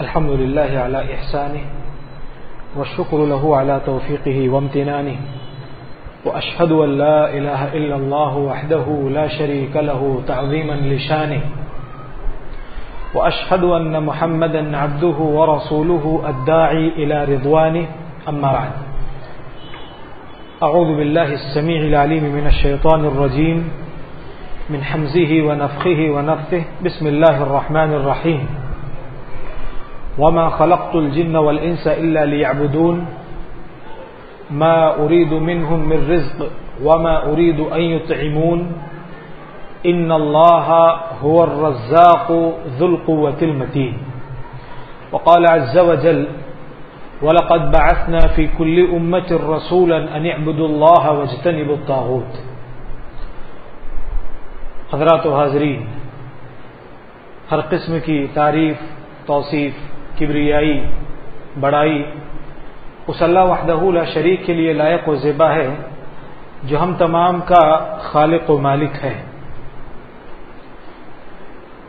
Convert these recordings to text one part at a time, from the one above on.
الحمد لله على إحسانه والشكر له على توفيقه وامتنانه وأشهد أن لا إله إلا الله وحده لا شريك له تعظيما لشانه وأشهد أن محمدا عبده ورسوله الداعي إلى رضوانه أما بعد أعوذ بالله السميع العليم من الشيطان الرجيم من حمزه ونفخه ونفثه بسم الله الرحمن الرحيم وما خلقت الجن والإنس إلا ليعبدون. ما أريد منهم من رزق وما أريد أن يطعمون. إن الله هو الرزاق ذو القوة المتين. وقال عز وجل، ولقد بعثنا في كل أمة رسولا أن اعبدوا الله واجتنبوا الطاغوت. حضرات و حاضرین، ہر قسم کی تعریف، توصیف کبریائی بڑائی، اس اللہ وحدہ لا شریک کے لیے لائق و زیبا ہے، جو ہم تمام کا خالق و مالک ہے۔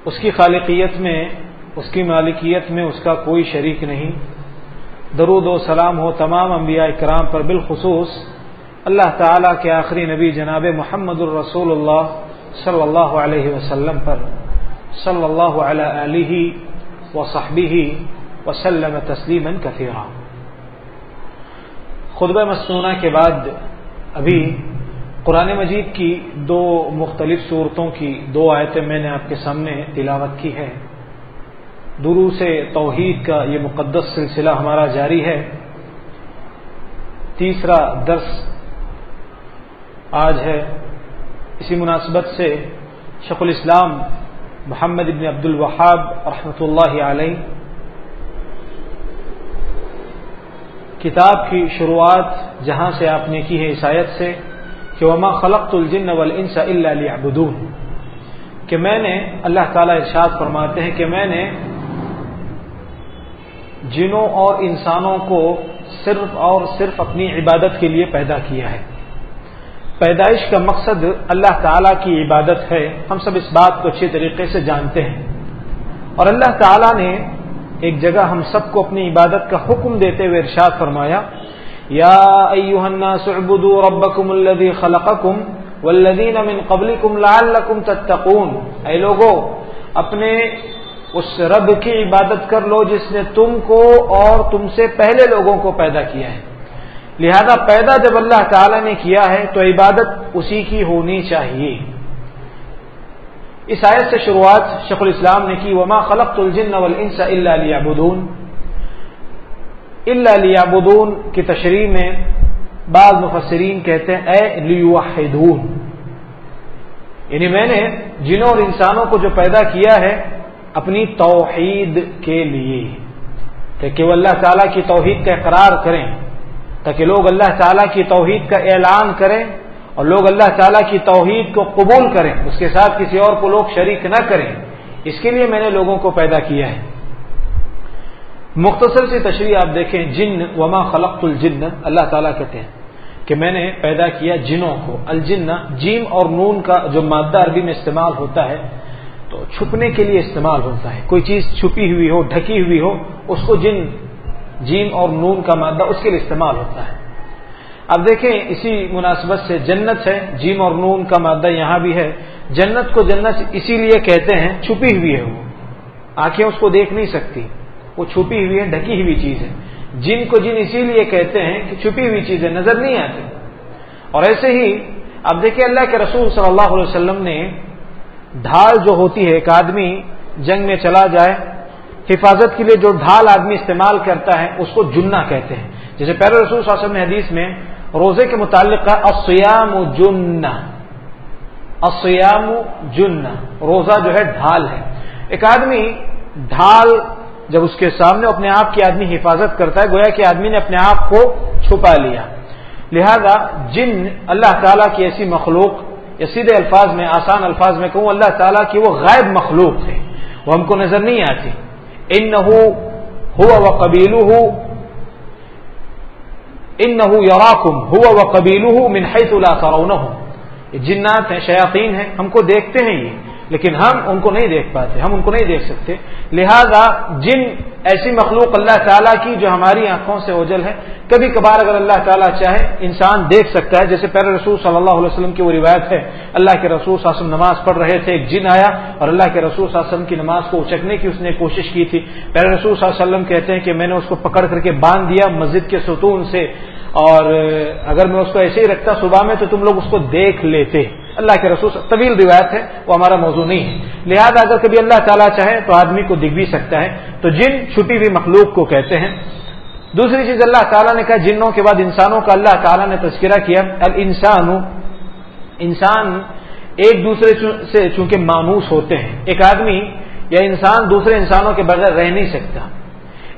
اس کی خالقیت میں، اس کی مالکیت میں اس کا کوئی شریک نہیں۔ درود و سلام ہو تمام انبیاء کرام پر بالخصوص اللہ تعالی کے آخری نبی جناب محمد الرسول اللہ صلی اللہ علیہ وسلم پر۔ صلی اللہ علیہ و صحبی وسلم تسلیم کثیرہ خطبہ مصنوعہ کے بعد ابھی قرآن مجید کی دو مختلف صورتوں کی دو آیتیں میں نے آپ کے سامنے تلاوت کی ہے درو سے توحید کا یہ مقدس سلسلہ ہمارا جاری ہے۔ تیسرا درس آج ہے۔ اسی مناسبت سے شیخ الاسلام محمد ابن عبد الوہاب رحمۃ اللہ علیہ کتاب کی شروعات جہاں سے آپ نے کی ہے عیسائیت سے کہ وما خلقت الجن والانس الا ليعبدون کہ میں نے اللہ تعالی ارشاد فرماتے ہیں کہ میں نے جنوں اور انسانوں کو صرف اور صرف اپنی عبادت کے لیے پیدا کیا ہے۔ پیدائش کا مقصد اللہ تعالیٰ کی عبادت ہے۔ ہم سب اس بات کو اچھے طریقے سے جانتے ہیں۔ اور اللہ تعالیٰ نے ایک جگہ ہم سب کو اپنی عبادت کا حکم دیتے ہوئے ارشاد فرمایا، یا الناس اعبدوا ربکم الذی خلقکم والذین من قبلکم لعلکم تتقون۔ اے لوگو، اپنے اس رب کی عبادت کر لو جس نے تم کو اور تم سے پہلے لوگوں کو پیدا کیا ہے۔ لہذا پیدا جب اللہ تعالی نے کیا ہے تو عبادت اسی کی ہونی چاہیے۔ اس آیت سے شروعات شیخ الاسلام نے کی، وما خلق الجن والانس الا ليعبدون۔ الا ليعبدون کی تشریح میں بعض مفسرین کہتے ہیں، اے لیوحدون یعنی میں نے جنوں اور انسانوں کو جو پیدا کیا ہے، اپنی توحید کے لیے۔ کہ وہ اللہ تعالیٰ کی توحید کا اقرار کریں، تاکہ لوگ اللہ تعالیٰ کی توحید کا اعلان کریں۔ اور لوگ اللہ تعالیٰ کی توحید کو قبول کریں، اس کے ساتھ کسی اور کو لوگ شریک نہ کریں۔ اس کے لیے میں نے لوگوں کو پیدا کیا ہے۔ مختصر سی تشریح آپ دیکھیں، جن، وما خلقت الجن، اللہ تعالیٰ کہتے ہیں کہ میں نے پیدا کیا جنوں کو۔ الجن جیم اور نون کا جو مادہ عربی میں استعمال ہوتا ہے، تو چھپنے کے لیے استعمال ہوتا ہے۔ کوئی چیز چھپی ہوئی ہو، ڈھکی ہوئی ہو، اس کو جن، جیم اور نون کا مادہ اس کے لیے استعمال ہوتا ہے۔ اب دیکھیں اسی مناسبت سے جنت ہے، جیم اور نون کا مادہ یہاں بھی ہے۔ جنت کو جنت اسی لیے کہتے ہیں چھپی ہوئی ہے وہ۔ آنکھیں اس کو دیکھ نہیں سکتی۔ وہ چھپی ہوئی ہے، ڈھکی ہوئی چیز ہے۔ جن کو جن اسی لیے کہتے ہیں کہ چھپی ہوئی چیزیں نظر نہیں آتی۔ اور ایسے ہی اب دیکھیں اللہ کے رسول صلی اللہ علیہ وسلم نے ڈھال جو ہوتی ہے، ایک آدمی جنگ میں چلا جائے، حفاظت کے لیے جو ڈھال آدمی استعمال کرتا ہے، اس کو جنا کہتے ہیں۔ جیسے پہلے رسول صلی اللہ علیہ وسلم نے حدیث میں روزے کے متعلق کہا اسیام جن اسیام جن روزہ جو ہے ڈھال ہے۔ ایک آدمی ڈھال جب اس کے سامنے اپنے آپ کی آدمی حفاظت کرتا ہے، گویا کہ آدمی نے اپنے آپ کو چھپا لیا۔ لہذا جن، اللہ تعالیٰ کی ایسی مخلوق، یا سیدھے الفاظ میں، آسان الفاظ میں کہوں، اللہ تعالیٰ کی وہ غائب مخلوق ہے وہ ہم کو نظر نہیں آتی۔ ان ہوا و قبیلو ان نہ یوراکم ہوا و من منحط اللہ کرون جنات ہیں، شیاطین ہیں، ہم کو دیکھتے ہیں یہ۔ لیکن ہم ان کو نہیں دیکھ پاتے، ہم ان کو نہیں دیکھ سکتے۔ لہذا جن ایسی مخلوق اللہ تعالیٰ کی جو ہماری آنکھوں سے اوجل ہے، کبھی کبھار اگر اللہ تعالیٰ چاہے، انسان دیکھ سکتا ہے۔ جیسے پہلے رسول صلی اللہ علیہ وسلم کی وہ روایت ہے، اللہ کے رسول صلی اللہ علیہ وسلم نماز پڑھ رہے تھے، ایک جن آیا اور اللہ کے رسول صلی اللہ علیہ وسلم کی نماز کو اچکنے کی اس نے کوشش کی تھی۔ پہلے رسول صلی اللہ علیہ وسلم کہتے ہیں کہ میں نے اس کو پکڑ کر کے باندھ دیا مسجد کے ستون سے۔ اور اگر میں اس کو ایسے ہی رکھتا صبح میں تو تم لوگ اس کو دیکھ لیتے۔ اللہ کے رسول طویل روایت ہے، وہ ہمارا موضوع نہیں ہے۔ لہذا اگر کبھی اللہ تعالیٰ چاہے تو آدمی کو دکھ بھی سکتا ہے۔ تو جن چھٹی ہوئی مخلوق کو کہتے ہیں۔ دوسری چیز، اللہ تعالیٰ نے کہا، جنوں کے بعد انسانوں کا اللہ تعالیٰ نے تذکرہ کیا ال انسان انسان ایک دوسرے سے چونکہ مانوس ہوتے ہیں۔ ایک آدمی یا انسان دوسرے انسانوں کے بغیر رہ نہیں سکتا۔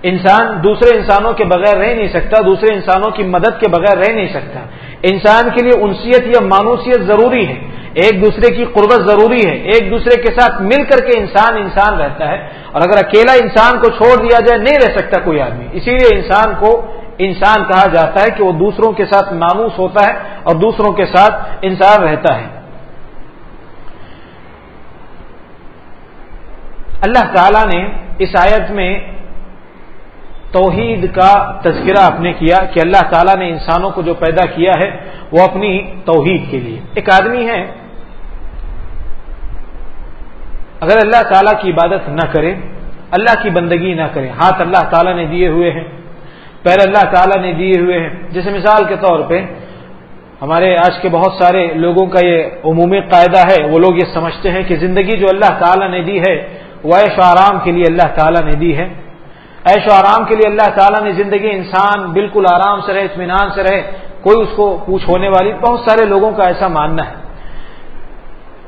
انسان دوسرے انسانوں کے بغیر رہ نہیں سکتا، دوسرے انسانوں کی مدد کے بغیر رہ نہیں سکتا۔ انسان کے لیے انسیت یا مانوسیت ضروری ہے۔ ایک دوسرے کی قربت ضروری ہے۔ ایک دوسرے کے ساتھ مل کر کے انسان انسان رہتا ہے۔ اور اگر اکیلا انسان کو چھوڑ دیا جائے، نہیں رہ سکتا کوئی آدمی۔ اسی لیے انسان کو انسان کہا جاتا ہے کہ وہ دوسروں کے ساتھ مانوس ہوتا ہے اور دوسروں کے ساتھ انسان رہتا ہے۔ اللہ تعالی نے اس آیت میں توحید کا تذکرہ آپ نے کیا کہ اللہ تعالیٰ نے انسانوں کو جو پیدا کیا ہے وہ اپنی توحید کے لیے۔ ایک آدمی ہے، اگر اللہ تعالیٰ کی عبادت نہ کرے، اللہ کی بندگی نہ کرے، ہاتھ اللہ تعالیٰ نے دیے ہوئے ہیں، پیر اللہ تعالیٰ نے دیے ہوئے ہیں۔ جیسے مثال کے طور پہ، ہمارے آج کے بہت سارے لوگوں کا یہ عمومی قاعدہ ہے، وہ لوگ یہ سمجھتے ہیں کہ زندگی جو اللہ تعالیٰ نے دی ہے، وہ عیش و آرام کے لیے اللہ تعالیٰ نے دی ہے۔ عیش و آرام کے لیے اللہ تعالیٰ نے زندگی انسان بالکل آرام سے رہے، اطمینان سے رہے، کوئی اس کو پوچھ ہونے والی، بہت سارے لوگوں کا ایسا ماننا ہے۔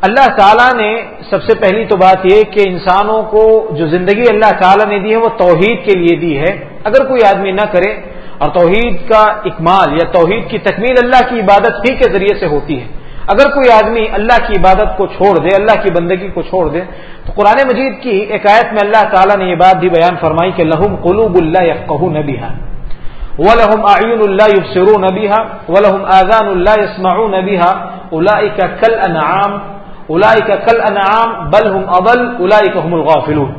اللہ تعالیٰ نے سب سے پہلی تو بات یہ کہ انسانوں کو جو زندگی اللہ تعالیٰ نے دی ہے، وہ توحید کے لیے دی ہے۔ اگر کوئی آدمی نہ کرے، اور توحید کا اکمال یا توحید کی تکمیل اللہ کی عبادت ہی کے ذریعے سے ہوتی ہے۔ اگر کوئی آدمی اللہ کی عبادت کو چھوڑ دے، اللہ کی بندگی کو چھوڑ دے، تو قرآن مجید کی ایک آیت میں اللہ تعالیٰ نے یہ بات بھی بیان فرمائی کہ لہم قلوب اللہ یفقہ نبیہ ولہم اعین اللہ یبصرون نبیہ ولہم آذان اللہ یسمعون نبیہ اولئک کل انعام اولئک کل انعام بل ہم اول اولئک هم الغافلون۔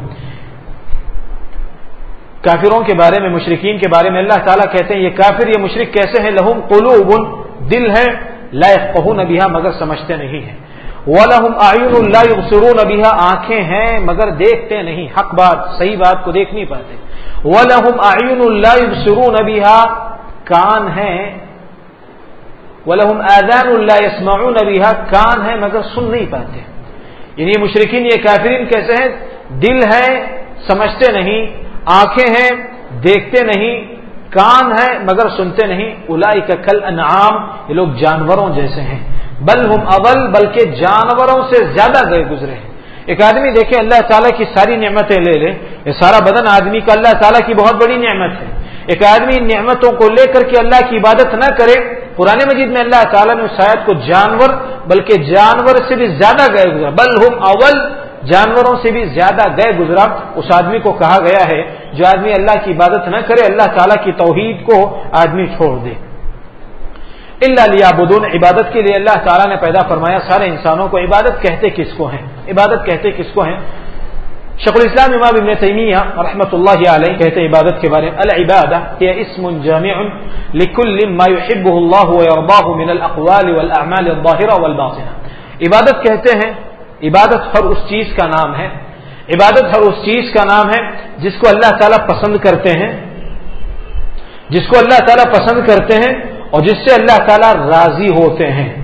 کافروں کے بارے میں مشرقین کے بارے میں اللہ تعالیٰ کہتے ہیں، یہ کافر یہ مشرق کیسے ہیں؟ لہم قلوب، دل ہے لائق پہو نبیہ مگر سمجھتے نہیں ہیں۔ ولہم آئین اللہ سرون نبیہ آنکھیں ہیں مگر دیکھتے نہیں۔ حق بات، صحیح بات کو دیکھ نہیں پاتے۔ ولہم آئین اللہ سرون نبیہ کان ہے ولہم آزان اللہ یسمعون نبیہ کان ہے مگر سن نہیں پاتے۔ یعنی مشرقین یہ کافرین کیسے ہیں؟ دل ہے سمجھتے نہیں۔ آنکھیں ہیں، دیکھتے نہیں۔ کان ہے مگر سنتے نہیں الائی کا کل انعام یہ لوگ جانوروں جیسے ہیں۔ بل ہم اول، بلکہ جانوروں سے زیادہ گئے گزرے ہیں۔ ایک آدمی دیکھے، اللہ تعالیٰ کی ساری نعمتیں لے لے۔ یہ سارا بدن آدمی کا، اللہ تعالیٰ کی بہت بڑی نعمت ہے۔ ایک آدمی نعمتوں کو لے کر کے اللہ کی عبادت نہ کرے پرانے مجید میں اللہ تعالیٰ نے شاید کو جانور، بلکہ جانور سے بھی زیادہ گئے گزرا بل ہم اول جانوروں سے بھی زیادہ گئے گزرا اس آدمی کو کہا گیا ہے، جو آدمی اللہ کی عبادت نہ کرے، اللہ تعالیٰ کی توحید کو آدمی چھوڑ دے۔ اللہ لیا بدون عبادت کے لیے اللہ تعالیٰ نے پیدا فرمایا، سارے انسانوں کو عبادت کہتے کس کو ہیں؟ عبادت کہتے کس کو ہیں؟ شکل اسلام امام ابن تیمیہ رحمۃ اللہ علیہ کہتے ہیں عبادت کے بارے۔ میں العبادہ یہ اسم جامع لكل ما يحبه الله ويرضاه من الاقوال والاعمال الظاهره والباطنه عبادت کہتے ہیں عبادت ہر اس چیز کا نام ہے۔ عبادت ہر اس چیز کا نام ہے جس کو اللہ تعالیٰ پسند کرتے ہیں۔ جس کو اللہ تعالیٰ پسند کرتے ہیں اور جس سے اللہ تعالیٰ راضی ہوتے ہیں۔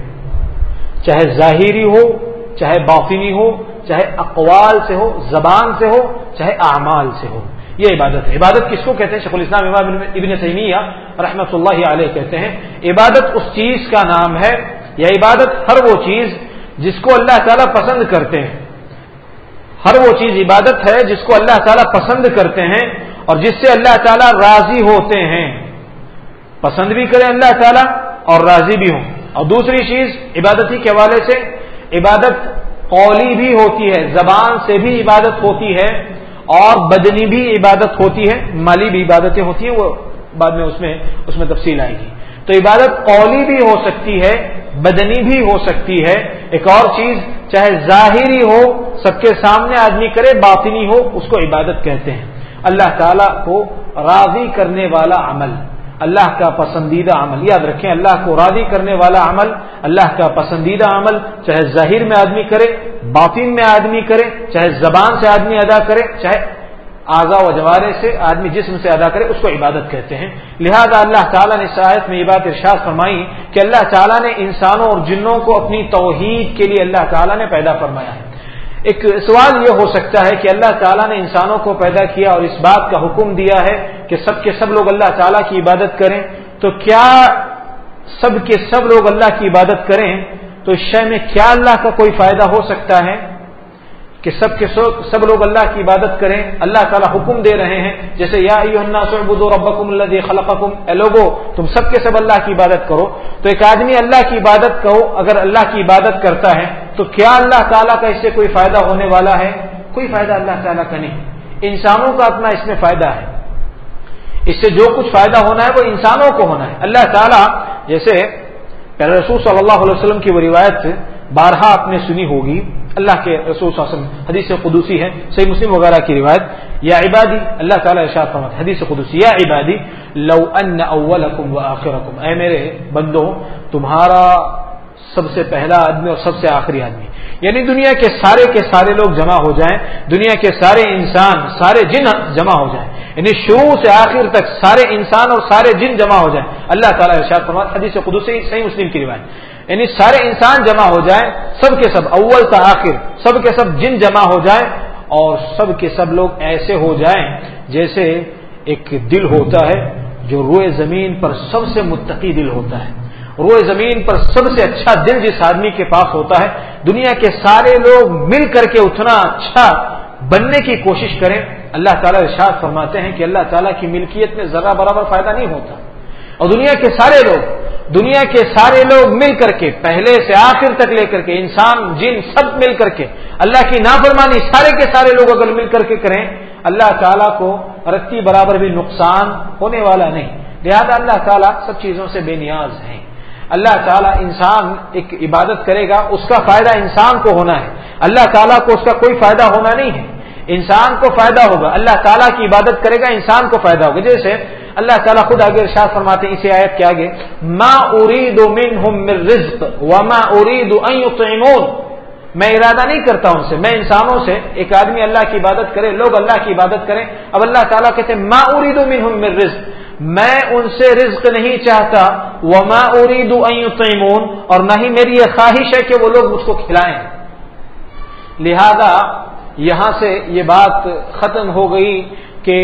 چاہے ظاہری ہو، چاہے باطنی ہو، چاہے اقوال سے ہو، زبان سے ہو، چاہے اعمال سے ہو۔ یہ عبادت ہے۔ عبادت کس کو کہتے ہیں؟ شیخ الاسلام امام ابن تیمیہ رحمۃ اللہ علیہ کہتے ہیں۔ عبادت اس چیز کا نام ہے یا عبادت ہر وہ چیز جس کو اللہ تعالیٰ پسند کرتے ہیں۔ ہر وہ چیز عبادت ہے جس کو اللہ تعالیٰ پسند کرتے ہیں اور جس سے اللہ تعالیٰ راضی ہوتے ہیں۔ پسند بھی کریں اللہ تعالیٰ اور راضی بھی ہوں۔ اور دوسری چیز عبادت ہی کے حوالے سے عبادت قولی بھی ہوتی ہے، زبان سے بھی عبادت ہوتی ہے اور بدنی بھی عبادت ہوتی ہے، مالی بھی عبادتیں ہوتی ہیں، وہ بعد میں اس میں اس میں تفصیل آئے گی۔ تو عبادت قولی بھی ہو سکتی ہے، بدنی بھی ہو سکتی ہے۔ ایک اور چیز، چاہے ظاہری ہو، سب کے سامنے آدمی کرے، باطنی ہو، اس کو عبادت کہتے ہیں۔ اللہ تعالیٰ کو راضی کرنے والا عمل۔ اللہ کا پسندیدہ عمل۔ یاد رکھیں، اللہ کو راضی کرنے والا عمل، اللہ کا پسندیدہ عمل، چاہے ظاہر میں آدمی کرے، باطن میں آدمی کرے، چاہے زبان سے آدمی ادا کرے، چاہے آزا و جوارے سے آدمی جسم سے ادا کرے، اس کو عبادت کہتے ہیں۔ لہذا اللہ تعالیٰ نے شاید میں یہ بات ارشاد فرمائی کہ اللہ تعالیٰ نے انسانوں اور جنوں کو اپنی توحید کے لیے اللہ تعالیٰ نے پیدا فرمایا ہے۔ ایک سوال یہ ہو سکتا ہے کہ اللہ تعالیٰ نے انسانوں کو پیدا کیا اور اس بات کا حکم دیا ہے کہ سب کے سب لوگ اللہ تعالیٰ کی عبادت کریں، تو کیا سب کے سب لوگ اللہ کی عبادت کریں؟ تو اس شے میں کیا اللہ کا کوئی فائدہ ہو سکتا ہے؟ کہ سب کے سب لوگ اللہ کی عبادت کریں، اللہ تعالیٰ حکم دے رہے ہیں، جیسے یا ربکم اللہ خلقکم، اے لوگو، تم سب کے سب اللہ کی عبادت کرو۔ تو ایک آدمی اللہ کی عبادت کرو، اگر اللہ کی عبادت کرتا ہے، تو کیا اللہ تعالیٰ کا اس سے کوئی فائدہ ہونے والا ہے؟ کوئی فائدہ اللہ تعالیٰ کا نہیں۔ انسانوں کا اپنا اس میں فائدہ ہے۔ اس سے جو کچھ فائدہ ہونا ہے، وہ انسانوں کو ہونا ہے۔ اللہ تعالیٰ، جیسے رسول صلی اللہ علیہ وسلم کی وہ روایت بارہا آپ نے سنی ہوگی اللہ کے رسول صلی اللہ علیہ وسلم، حدیث قدوسی ہے، صحیح مسلم وغیرہ کی روایت۔ یا عبادی، اللہ تعالیٰ ارشاد فرمات حدیث قدوسی یا عبادی، لو ان اولکم و آخرکم۔ اے میرے بندوں تمہارا سب سے پہلا آدمی اور سب سے آخری آدمی۔ یعنی دنیا کے سارے کے سارے لوگ جمع ہو جائیں، دنیا کے سارے انسان، سارے جن جمع ہو جائیں۔ یعنی شروع سے آخر تک سارے انسان اور سارے جن جمع ہو جائیں۔ اللہ تعالیٰ ارشاد فرمات حدیث قدوسی صحیح مسلم کی روایت۔ یعنی سارے انسان جمع ہو جائیں، سب کے سب اول تا آخر، سب کے سب جن جمع ہو جائیں اور سب کے سب لوگ ایسے ہو جائیں جیسے ایک دل ہوتا ہے جو روئے زمین پر سب سے متقی دل ہوتا ہے۔ روئے زمین پر سب سے اچھا دل جس آدمی کے پاس ہوتا ہے، دنیا کے سارے لوگ مل کر کے اتنا اچھا بننے کی کوشش کریں۔ اللہ تعالیٰ ارشاد فرماتے ہیں کہ اللہ تعالیٰ کی ملکیت میں ذرا برابر فائدہ نہیں ہوتا۔ اور دنیا کے سارے لوگ، دنیا کے سارے لوگ مل کر کے، پہلے سے آخر تک لے کر کے، انسان، جن سب مل کر کے، اللہ کی نافرمانی سارے کے سارے لوگ اگر مل کر کے کریں، اللہ تعالیٰ کو رتی برابر بھی نقصان ہونے والا نہیں۔ لہذا اللہ تعالیٰ سب چیزوں سے بے نیاز ہیں۔ اللہ تعالیٰ انسان ایک عبادت کرے گا، اس کا فائدہ انسان کو ہونا ہے۔ اللہ تعالیٰ کو اس کا کوئی فائدہ ہونا نہیں ہے۔ انسان کو فائدہ ہوگا، اللہ تعالیٰ کی عبادت کرے گا، انسان کو فائدہ ہوگا۔ جیسے اللہ تعالیٰ خود آگے ارشاد فرماتے ہیں، اسی آیت کے آگے، ما ارید منہم من رزق وما ارید ان یطعمون میں ارادہ نہیں کرتا ان سے، میں انسانوں سے، ایک آدمی اللہ کی عبادت کرے، لوگ اللہ کی عبادت کریں، اب اللہ تعالیٰ کہتے ہیں، ما ارید منہم من رزق۔ میں ان سے رزق نہیں چاہتا، وما ارید ان یطعمون اور نہ ہی میری یہ خواہش ہے کہ وہ لوگ مجھ کو کھلائیں۔ لہذا یہاں سے یہ بات ختم ہو گئی کہ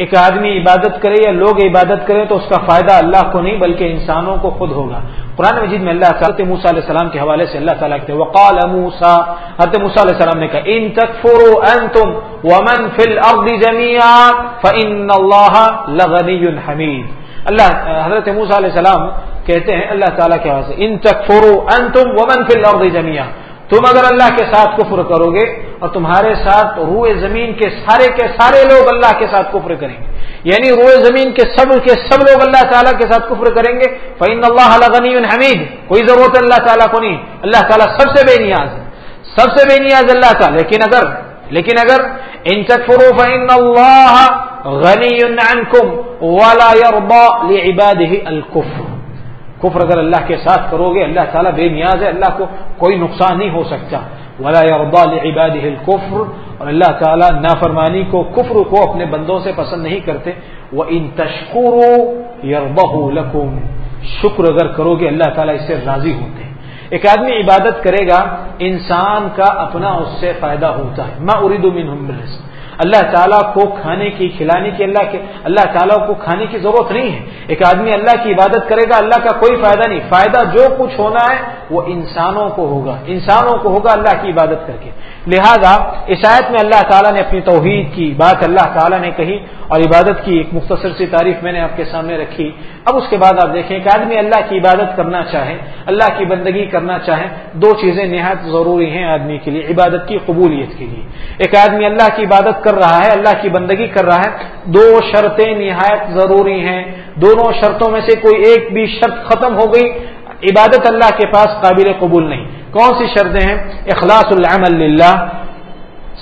ایک آدمی عبادت کرے یا لوگ عبادت کریں تو اس کا فائدہ اللہ کو نہیں بلکہ انسانوں کو خود ہوگا۔ قرآن مجید میں اللہ تعالیٰ موسا علیہ السلام کے حوالے سے اللہ تعالیٰ کہتے وقال موسا حضرت موسا علیہ السلام نے کہا، ان تکفروا انتم ومن فی الارض جميعا فان اللہ لغنی حمید. اللہ حضرت موسا علیہ السلام کہتے ہیں، اللہ تعالیٰ کے حوالے سے، ان تکفروا انتم ومن فی الارض جميعا تم اگر اللہ کے ساتھ کفر کرو گے اور تمہارے ساتھ روئے زمین کے سارے کے سارے لوگ اللہ کے ساتھ کفر کریں گے۔ یعنی روئے زمین کے سب کے سب لوگ اللہ تعالیٰ کے ساتھ کفر کریں گے۔ فعین اللہ غنی حمید کوئی ضرورت اللہ تعالیٰ کو نہیں۔ اللہ تعالیٰ سب سے بے نیاز ہے۔ سب سے بے نیاز اللہ تعالیٰ۔ لیکن اگر لیکن اگر ان تکفروا فإن اللہ غنی عنکم ولا يرضى لعباده الكفر۔ کفر اگر اللہ کے ساتھ کرو گے، اللہ تعالیٰ بے نیاز ہے، اللہ کو کوئی نقصان نہیں ہو سکتا۔ ولا لعباده الكفر۔ اور اللہ تعالیٰ نافرمانی کو، کفر کو اپنے بندوں سے پسند نہیں کرتے۔ وہ ان تشکرو یربہ شکر اگر کرو گے، اللہ تعالیٰ اس سے راضی ہوتے ہیں۔ ایک آدمی عبادت کرے گا، انسان کا اپنا اس سے فائدہ ہوتا ہے۔ میں ارید منہم بالرزق اللہ تعالیٰ کو کھانے کی، کھلانے کی، اللہ کے، اللہ تعالیٰ کو کھانے کی ضرورت نہیں ہے۔ ایک آدمی اللہ کی عبادت کرے گا، اللہ کا کوئی فائدہ نہیں۔ فائدہ جو کچھ ہونا ہے، وہ انسانوں کو ہوگا۔ انسانوں کو ہوگا اللہ کی عبادت کر کے۔ لہذا عیسائیت میں اللہ تعالیٰ نے اپنی توحید کی بات اللہ تعالیٰ نے کہی اور عبادت کی ایک مختصر سی تعریف میں نے آپ کے سامنے رکھی۔ اب اس کے بعد آپ دیکھیں کہ آدمی اللہ کی عبادت کرنا چاہے، اللہ کی بندگی کرنا چاہے، دو چیزیں نہایت ضروری ہیں آدمی کے لیے، عبادت کی قبولیت کے لیے۔ ایک آدمی اللہ کی عبادت کر رہا ہے، اللہ کی بندگی کر رہا ہے، دو شرطیں نہایت ضروری ہیں۔ دونوں شرطوں میں سے کوئی ایک بھی شرط ختم ہو گئی، عبادت اللہ کے پاس قابل قبول نہیں۔ کون سی شرطیں ہیں؟ اخلاص العمل للہ۔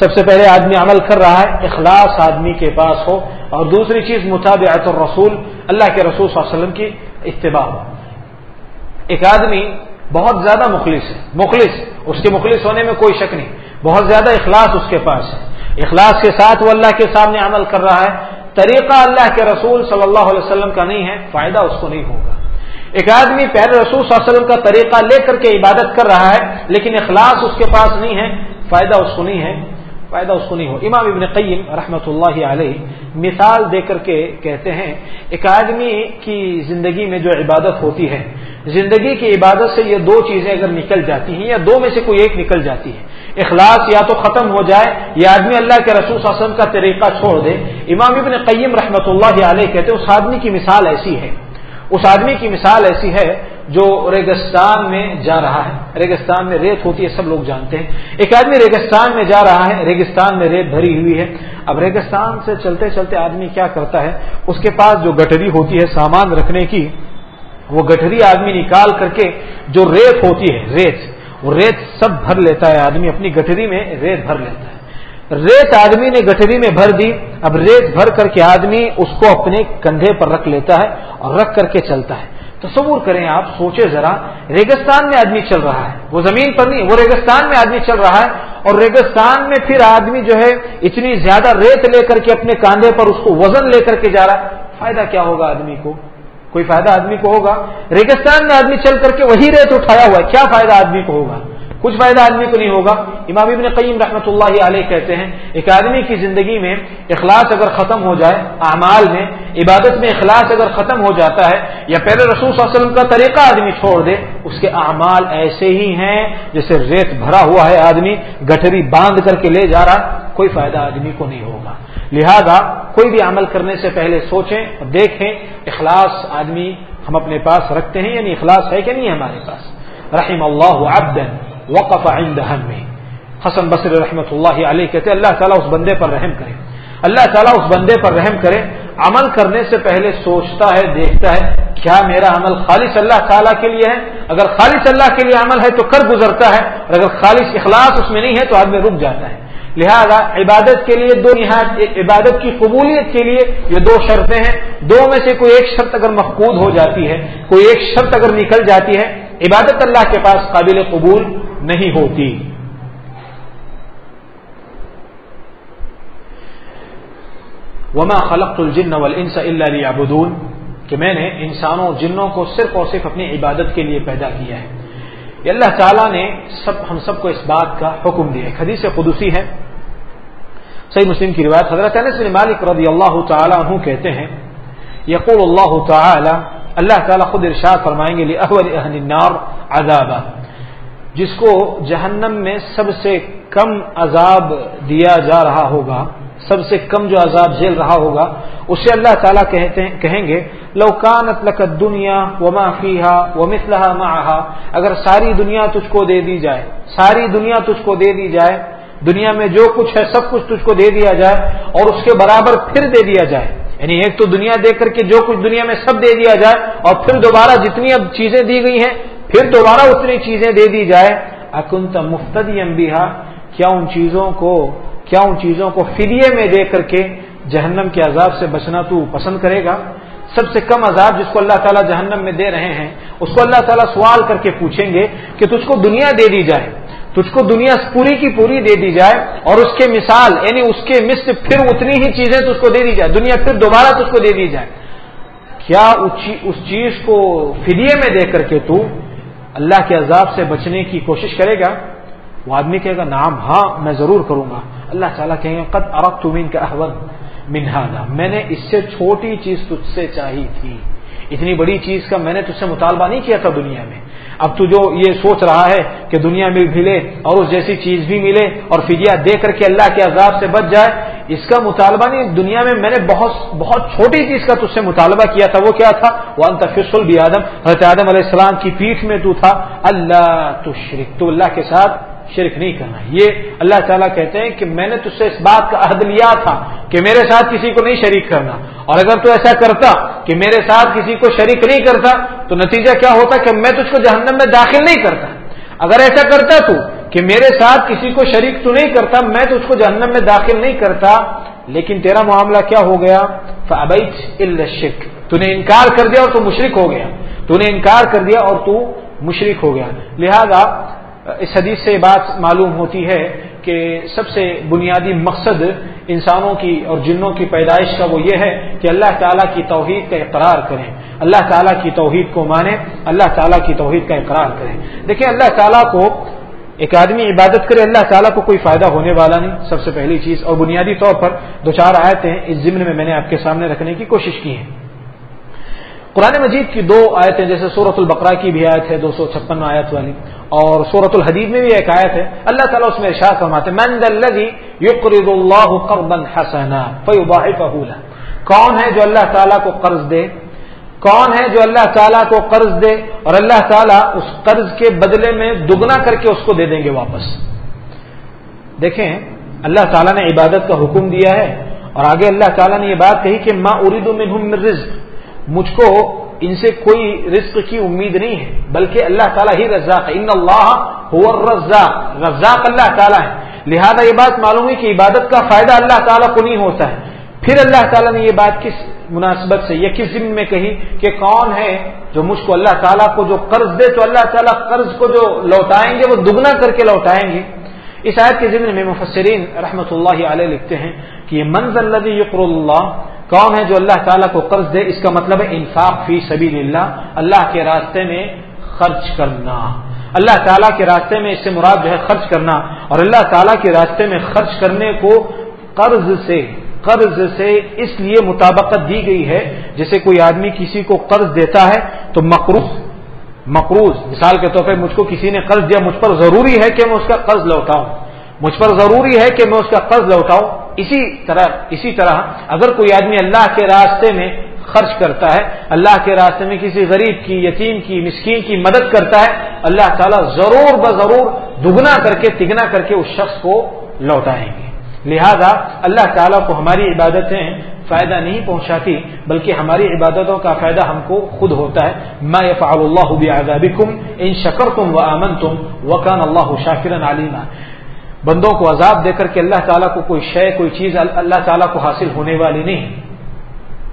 سب سے پہلے آدمی عمل کر رہا ہے، اخلاص آدمی کے پاس ہو۔ اور دوسری چیز مطابعت الرسول، اللہ کے رسول صلی اللہ علیہ وسلم کی اتباع۔ ہو ایک آدمی بہت زیادہ مخلص ہے، مخلص۔ اس کے مخلص ہونے میں کوئی شک نہیں، بہت زیادہ اخلاص اس کے پاس ہے۔ اخلاص کے ساتھ وہ اللہ کے سامنے عمل کر رہا ہے۔ طریقہ اللہ کے رسول صلی اللہ علیہ وسلم کا نہیں ہے، فائدہ اس کو نہیں ہوگا۔ ایک آدمی پہلے رسول صلی اللہ علیہ وسلم کا طریقہ لے کر کے عبادت کر رہا ہے، لیکن اخلاص اس کے پاس نہیں ہے، فائدہ اس کو نہیں ہے، فائدہ اس کو نہیں ہو۔ امام ابن قیم رحمۃ اللہ علیہ مثال دے کر کے کہتے ہیں، ایک آدمی کی زندگی میں جو عبادت ہوتی ہے، زندگی کی عبادت سے یہ دو چیزیں اگر نکل جاتی ہیں، یا دو میں سے کوئی ایک نکل جاتی ہے۔ اخلاص یا تو ختم ہو جائے یا آدمی اللہ کے رسول صلی اللہ علیہ وسلم کا طریقہ چھوڑ دے۔ امام ابن قیم رحمۃ اللہ علیہ کہتے ہیں، اس آدمی کی مثال ایسی ہے۔ اس آدمی کی مثال ایسی ہے جو ریگستان میں جا رہا ہے۔ ریگستان میں ریت ہوتی ہے، سب لوگ جانتے ہیں۔ ایک آدمی ریگستان میں جا رہا ہے، ریگستان میں ریت بھری ہوئی ہے۔ اب ریگستان سے چلتے چلتے آدمی کیا کرتا ہے؟ اس کے پاس جو گٹری ہوتی ہے سامان رکھنے کی، وہ گٹری آدمی نکال کر کے جو ریت ہوتی ہے، ریت، وہ ریت سب بھر لیتا ہے۔ آدمی اپنی گٹری میں ریت بھر لیتا ہے۔ ریت آدمی نے گٹری میں بھر دی، اب ریت بھر کر کے آدمی اس کو اپنے کندھے پر رکھ لیتا ہے اور رکھ کر کے چلتا ہے۔ تصور کریں آپ سوچے ذرا، ریگستان میں آدمی چل رہا ہے۔ وہ زمین پر نہیں، وہ ریگستان میں آدمی چل رہا ہے اور ریگستان میں پھر آدمی جو ہے اتنی زیادہ ریت لے کر کے اپنے کاندھے پر اس کو وزن لے کر کے جا رہا ہے۔ فائدہ کیا ہوگا آدمی کو؟ کوئی فائدہ آدمی کو ہوگا؟ ریگستان میں آدمی چل کر کے وہی ریت اٹھایا ہوا ہے، کیا فائدہ آدمی کو ہوگا؟ کچھ فائدہ آدمی کو نہیں ہوگا۔ امام ابن قیم رحمۃ اللہ علیہ کہتے ہیں، ایک آدمی کی زندگی میں اخلاص اگر ختم ہو جائے، اعمال میں، عبادت میں اخلاص اگر ختم ہو جاتا ہے، یا پہلے رسول صلی اللہ علیہ وسلم کا طریقہ آدمی چھوڑ دے، اس کے اعمال ایسے ہی ہیں جیسے ریت بھرا ہوا ہے آدمی، گٹھری باندھ کر کے لے جا رہا، کوئی فائدہ آدمی کو نہیں ہوگا۔ لہذا کوئی بھی عمل کرنے سے پہلے سوچیں اور دیکھیں، اخلاص آدمی ہم اپنے پاس رکھتے ہیں یعنی اخلاص ہے کہ نہیں ہمارے پاس۔ رحم اللہ عبدن۔ وقف عند میں حسن بصر رحمۃ اللہ علیہ کہتے اللہ تعالیٰ اس بندے پر رحم کرے۔ اللہ تعالیٰ اس بندے پر رحم کرے۔ عمل کرنے سے پہلے سوچتا ہے، دیکھتا ہے، کیا میرا عمل خالص اللہ تعالیٰ کے لیے ہے؟ اگر خالص اللہ کے لیے عمل ہے تو کر گزرتا ہے، اور اگر خالص اخلاص اس میں نہیں ہے تو آدمی رک جاتا ہے۔ لہذا عبادت کے لیے دو نہایت عبادت کی قبولیت کے لیے یہ دو شرطیں ہیں۔ دو میں سے کوئی ایک شرط اگر مفقود ہو جاتی ہے، کوئی ایک شرط اگر نکل جاتی ہے، عبادت اللہ کے پاس قابل قبول نہیں ہوتی۔ وما خلقت الجن والانس الا ليعبدون۔ کہ میں نے انسانوں جنوں کو صرف اور صرف اپنی عبادت کے لیے پیدا کیا ہے۔ یہ اللہ تعالیٰ نے سب، ہم سب کو اس بات کا حکم دیا حدیث قدسی ہے۔ صحیح مسلم کی روایت، حضرت انس بن مالک رضی اللہ تعالیٰ عنہ کہتے ہیں، یقول اللہ تعالی، اللہ تعالیٰ خود ارشاد فرمائیں گے احول اہل النار عذابا۔ جس کو جہنم میں سب سے کم عذاب دیا جا رہا ہوگا، سب سے کم جو عذاب جھیل رہا ہوگا، اسے اللہ تعالیٰ کہتے ہیں، کہیں گے لوکانت لکت دنیا و معافیہ و مسلح معاہا اگر ساری دنیا تجھ کو دے دی جائے، ساری دنیا تجھ کو دے دی جائے، دنیا میں جو کچھ ہے سب کچھ تجھ کو دے دیا جائے، اور اس کے برابر پھر دے دیا جائے۔ یعنی ایک تو دنیا دیکھ کر کے جو کچھ دنیا میں سب دے دیا جائے، اور پھر دوبارہ جتنی اب چیزیں دی گئی ہیں پھر دوبارہ اتنی چیزیں دے دی جائے، اکنت مفتدی امبیہ کیا ان چیزوں کو، کیا ان چیزوں کو فریے میں دے کر کے جہنم کے عذاب سے بچنا تو پسند کرے گا؟ سب سے کم عذاب جس کو اللہ تعالیٰ جہنم میں دے رہے ہیں، اس کو اللہ تعالیٰ سوال کر کے پوچھیں گے کہ تجھ کو دنیا دے دی جائے، تجھ کو دنیا پوری کی پوری دے دی جائے، اور اس کے مثال یعنی اس کے مثل پھر اتنی ہی چیزیں تجھ کو دے دی جائے، دنیا پھر دوبارہ تجھ کو دے دی جائے۔ کیا اس چیز کو فریے میں دے کر کے تو اللہ کے عذاب سے بچنے کی کوشش کرے گا، وہ آدمی کہے گا نام ہاں میں ضرور کروں گا۔ اللہ تعالیٰ کہیں گے، قد ارب تمین کا احوال منہانا میں نے اس سے چھوٹی چیز تجھ سے چاہی تھی، اتنی بڑی چیز کا میں نے تجھ سے مطالبہ نہیں کیا تھا دنیا میں۔ اب تو جو یہ سوچ رہا ہے کہ دنیا میں ملے اور اس جیسی چیز بھی ملے اور فدیہ دے کر کے اللہ کے عذاب سے بچ جائے، اس کا مطالبہ نہیں، دنیا میں میں نے بہت بہت چھوٹی چیز کا تجھ سے مطالبہ کیا تھا، وہ کیا تھا؟ وہ انتفصل البی آدم حضرت آدم علیہ السلام کی پیٹھ میں تو تھا، اللہ تو شرک تو اللہ کے ساتھ شرک نہیں کرنا یہ اللہ تعالیٰ کہتے ہیں کہ میں نے تجھ سے اس بات کا عہد لیا تھا کہ میرے ساتھ کسی کو نہیں شریک کرنا۔ اور اگر تو ایسا کرتا کہ میرے ساتھ کسی کو شریک نہیں کرتا، تو نتیجہ کیا ہوتا کہ میں تجھ کو جہنم میں داخل نہیں کرتا۔ اگر ایسا کرتا تو کہ میرے ساتھ کسی کو شریک تو نہیں کرتا، میں تو اس کو جہنم میں داخل نہیں کرتا۔ لیکن تیرا معاملہ کیا ہو گیا؟ الشک تو نے انکار کر دیا اور تو مشرق ہو گیا۔ تو نے انکار کر دیا اور تو مشرق ہو گیا۔ لہذا اس حدیث سے بات معلوم ہوتی ہے کہ سب سے بنیادی مقصد انسانوں کی اور جنوں کی پیدائش کا وہ یہ ہے کہ اللہ تعالیٰ کی توحید کا اقرار کریں۔ اللہ تعالیٰ کی توحید کو مانیں، اللہ تعالیٰ کی توحید کا اقرار کریں۔ دیکھیں، اللہ تعالیٰ کو ایک آدمی عبادت کرے، اللہ تعالیٰ کو کوئی فائدہ ہونے والا نہیں۔ سب سے پہلی چیز اور بنیادی طور پر دو چار آیتیں اس ضمن میں میں نے آپ کے سامنے رکھنے کی کوشش کی ہے قرآن مجید کی دو آیتیں، جیسے صورت البقرہ کی بھی آیت ہے، دو سو چھپن آیت والی، اور صورت الحدید میں بھی ایک آیت ہے۔ اللہ تعالیٰ اس میں ارشاد فرماتے کون ہے جو اللہ تعالیٰ کو قرض دے؟ کون ہے جو اللہ تعالیٰ کو قرض دے؟ اور اللہ تعالیٰ اس قرض کے بدلے میں دگنا کر کے اس کو دے دیں گے واپس۔ دیکھیں، اللہ تعالیٰ نے عبادت کا حکم دیا ہے، اور آگے اللہ تعالیٰ نے یہ بات کہی کہ ماں ارید منہم رزق۔ مجھ کو ان سے کوئی رزق کی امید نہیں ہے، بلکہ اللہ تعالیٰ ہی رزاق ہے۔ ان اللہ رزاق رزاق اللہ تعالیٰ ہے۔ لہذا یہ بات معلوم ہے کہ عبادت کا فائدہ اللہ تعالیٰ کو نہیں ہوتا ہے۔ پھر اللہ تعالیٰ نے یہ بات کس مناسبت سے یا کس ضمن میں کہی کہ کون ہے جو مجھ کو اللہ تعالیٰ کو جو قرض دے، تو اللہ تعالیٰ قرض کو جو لوٹائیں گے، وہ دگنا کر کے لوٹائیں گے۔ اس آیت کے ضمن میں مفسرین رحمۃ اللہ علیہ لکھتے ہیں کہ یہ منظر یقر اللہ کون ہے جو اللہ تعالیٰ کو قرض دے؟ اس کا مطلب ہے انفاق فی سبیل اللہ اللہ کے راستے میں خرچ کرنا۔ اللہ تعالیٰ کے راستے میں اس سے مراد جو ہے خرچ کرنا۔ اور اللہ تعالیٰ کے راستے میں خرچ کرنے کو قرض سے قرض سے اس لیے مطابقت دی گئی ہے، جیسے کوئی آدمی کسی کو قرض دیتا ہے تو مقروض مقروض۔ مثال کے طور پہ مجھ کو کسی نے قرض دیا، مجھ پر ضروری ہے کہ میں اس کا قرض لوٹاؤں۔ مجھ پر ضروری ہے کہ میں اس کا قرض لوٹاؤں۔ اسی طرح اسی طرح اگر کوئی آدمی اللہ کے راستے میں خرچ کرتا ہے، اللہ کے راستے میں کسی غریب کی، یتیم کی، مسکین کی مدد کرتا ہے، اللہ تعالیٰ ضرور بضرور دگنا کر کے، تگنا کر کے اس شخص کو لوٹائیں گے۔ لہذا اللہ تعالیٰ کو ہماری عبادتیں فائدہ نہیں پہنچاتی، بلکہ ہماری عبادتوں کا فائدہ ہم کو خود ہوتا ہے۔ میں يفعل اللہ بعذابکم ان شکرتم وآمنتم وکان اللہ شاکرا علیما بندوں کو عذاب دے کر کے اللہ تعالیٰ کو کوئی شے، کوئی چیز اللہ تعالیٰ کو حاصل ہونے والی نہیں۔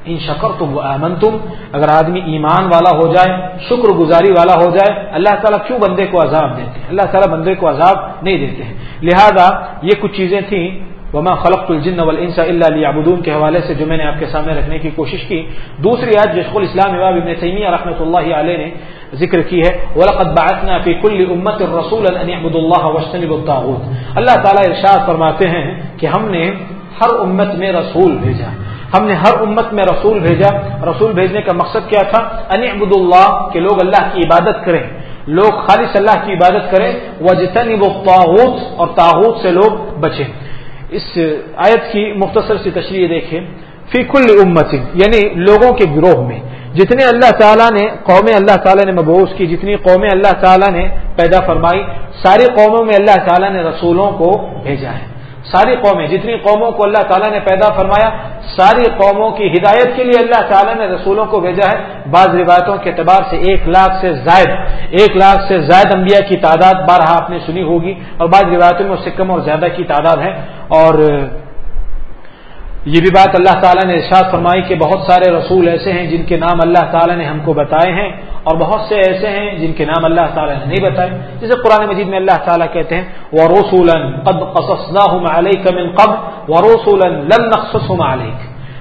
ان شکر تم امن تم اگر آدمی ایمان والا ہو جائے، شکر گزاری والا ہو جائے، اللہ تعالیٰ کیوں بندے کو عذاب دیتے ہیں؟ اللہ تعالیٰ بندے کو عذاب نہیں دیتے ہیں۔ لہذا یہ کچھ چیزیں تھیں وما خلق الجن والانس الا ليعبدون کے حوالے سے جو میں نے آپ کے سامنے رکھنے کی کوشش کی۔ دوسری آیت جس کو اسلام امام ابن تیمیہ رحمۃ اللہ علیہ نے ذکر کی ہے، ولقد بعثنا في كل امه رسولا ان يعبدوا الله واجتنبوا الطاغوت۔ اللہ تعالی ارشاد فرماتے ہیں کہ ہم نے ہر امت میں رسول بھیجا۔ ہم نے ہر امت میں رسول بھیجا۔ رسول بھیجنے کا مقصد کیا تھا؟ ان يعبدوا الله، کہ لوگ اللہ کی عبادت کریں۔ لوگ خالص اللہ کی عبادت کریں۔ واجتنبوا الطاغوت، اور طاغوت سے لوگ بچیں۔ اس آیت کی مختصر سی تشریح دیکھیں، فی کل امت یعنی لوگوں کے گروہ میں۔ جتنے اللہ تعالیٰ نے، قومیں اللہ تعالیٰ نے مبوس کی، جتنی قومیں اللہ تعالیٰ نے پیدا فرمائی، ساری قوموں میں اللہ تعالیٰ نے رسولوں کو بھیجا ہے۔ ساری قومیں، جتنی قوموں کو اللہ تعالیٰ نے پیدا فرمایا، ساری قوموں کی ہدایت کے لیے اللہ تعالیٰ نے رسولوں کو بھیجا ہے۔ بعض روایتوں کے اعتبار سے ایک لاکھ سے زائد، ایک لاکھ سے زائد انبیاء کی تعداد بارہ آپ نے سنی ہوگی اور بعض روایتوں میں اس سے کم اور زیادہ کی تعداد ہے۔ اور یہ بھی بات اللہ تعالیٰ نے ارشاد فرمائی کہ بہت سارے رسول ایسے ہیں جن کے نام اللہ تعالیٰ نے ہم کو بتائے ہیں اور بہت سے ایسے ہیں جن کے نام اللہ تعالیٰ نے نہیں بتائے جیسے قرآن مجید میں اللہ تعالیٰ کہتے ہیں وہ رسول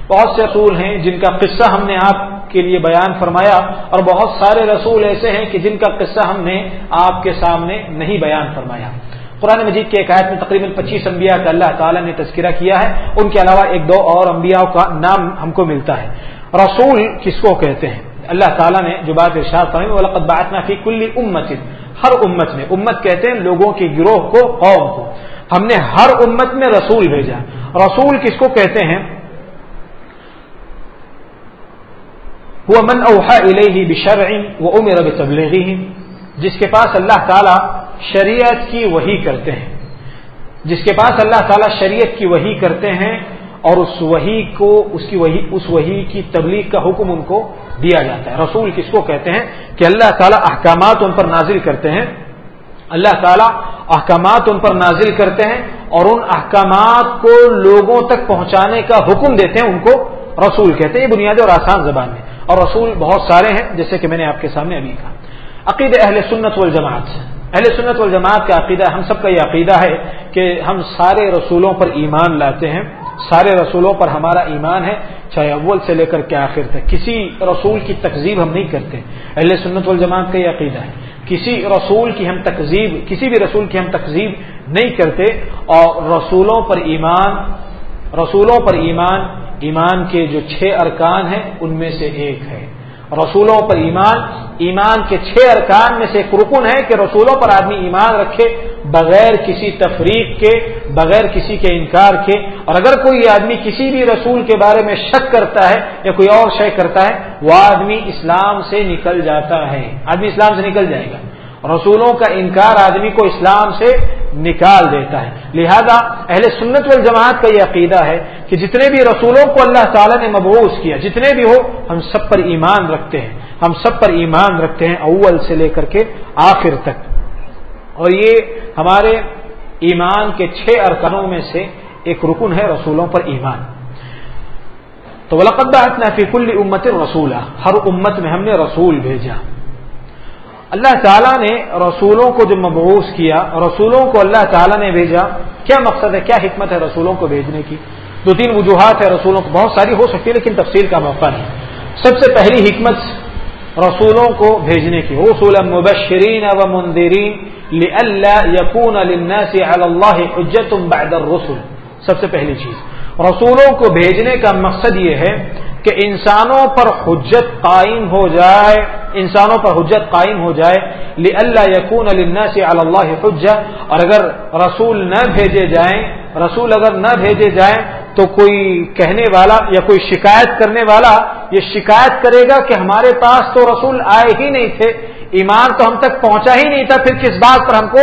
بہت سے رسول ہیں جن کا قصہ ہم نے آپ کے لیے بیان فرمایا اور بہت سارے رسول ایسے ہیں کہ جن کا قصہ ہم نے آپ کے سامنے نہیں بیان فرمایا۔ قرآن مجید کے ایک آیت میں تقریباً پچیس انبیاء کا اللہ تعالیٰ نے تذکرہ کیا ہے۔ ان کے علاوہ ایک دو اور انبیاء کا نام ہم کو ملتا ہے۔ رسول کس کو کہتے ہیں؟ اللہ تعالیٰ نے جو بات ارشاد فی کل امت ہر امت میں، امت کہتے ہیں لوگوں کے گروہ کو، قوم کو۔ ہم نے ہر امت میں رسول بھیجا۔ رسول کس کو کہتے ہیں؟ وہ من اوحا بشرع و امر بتبلیغه جس کے پاس اللہ تعالیٰ شریعت کی وہی کرتے ہیں۔ جس کے پاس اللہ تعالیٰ شریعت کی وہی کرتے ہیں اور اس وہی کو، اس کی وہی اس وہی کی تبلیغ کا حکم ان کو دیا جاتا ہے۔ رسول کس کو کہتے ہیں؟ کہ اللہ تعالیٰ احکامات ان پر نازل کرتے ہیں۔ اللہ تعالیٰ احکامات ان پر نازل کرتے ہیں اور ان احکامات کو لوگوں تک پہنچانے کا حکم دیتے ہیں ان کو۔ رسول کہتے ہیں، یہ بنیادی اور آسان زبان میں اور رسول بہت سارے ہیں، جیسے کہ میں نے آپ کے سامنے ابھی کہا۔ عقید اہل سنت والجماعت۔ اہل سنت والجماعت کا عقیدہ، ہم سب کا یہ عقیدہ ہے کہ ہم سارے رسولوں پر ایمان لاتے ہیں، سارے رسولوں پر ہمارا ایمان ہے، چاہے اول سے لے کر کے آخر تک۔ کسی رسول کی تقزیب ہم نہیں کرتے۔ اہل سنت والجماعت کا یہ عقیدہ ہے۔ کسی رسول کی ہم تقزیب کسی بھی رسول کی ہم تقزیب نہیں کرتے اور رسولوں پر ایمان، رسولوں پر ایمان ایمان کے جو چھ ارکان ہیں، ان میں سے ایک ہے۔ رسولوں پر ایمان ایمان کے چھ ارکان میں سے ایک رکن ہے کہ رسولوں پر آدمی ایمان رکھے بغیر کسی تفریق کے، بغیر کسی کے انکار کے۔ اور اگر کوئی آدمی کسی بھی رسول کے بارے میں شک کرتا ہے یا کوئی اور شے کرتا ہے، وہ آدمی اسلام سے نکل جاتا ہے۔ آدمی اسلام سے نکل جائے گا۔ رسولوں کا انکار آدمی کو اسلام سے نکال دیتا ہے۔ لہذا اہل سنت والجماعت کا یہ عقیدہ ہے کہ جتنے بھی رسولوں کو اللہ تعالیٰ نے مبوس کیا، جتنے بھی ہو، ہم سب پر ایمان رکھتے ہیں۔ ہم سب پر ایمان رکھتے ہیں اول سے لے کر کے آخر تک۔ اور یہ ہمارے ایمان کے چھ ارکانوں میں سے ایک رکن ہے رسولوں پر ایمان۔ تو فیق امت رسولہ ہر امت میں ہم نے رسول بھیجا۔ اللہ تعالیٰ نے رسولوں کو جو مبوس کیا، رسولوں کو اللہ تعالیٰ نے بھیجا، کیا مقصد ہے، کیا حکمت ہے رسولوں کو بھیجنے کی؟ دو تین وجوہات ہے رسولوں کو، بہت ساری ہو سکتی ہے لیکن تفصیل کا موقع نہیں۔ سب سے پہلی حکمت رسولوں کو بھیجنے کی رسول مبشرین و مندرین یقون اللہ حجت بعد الرسل۔ سب سے پہلی چیز۔ رسولوں کو بھیجنے کا مقصد یہ ہے کہ انسانوں پر حجت قائم ہو جائے، انسانوں پر حجت قائم ہو جائے اللہ یقون سے اللہ حجت اور اگر رسول نہ بھیجے جائیں، رسول اگر نہ بھیجے جائیں، تو کوئی کہنے والا یا کوئی شکایت کرنے والا یہ شکایت کرے گا کہ ہمارے پاس تو رسول آئے ہی نہیں تھے، ایمان تو ہم تک پہنچا ہی نہیں تھا، پھر کس بات پر ہم کو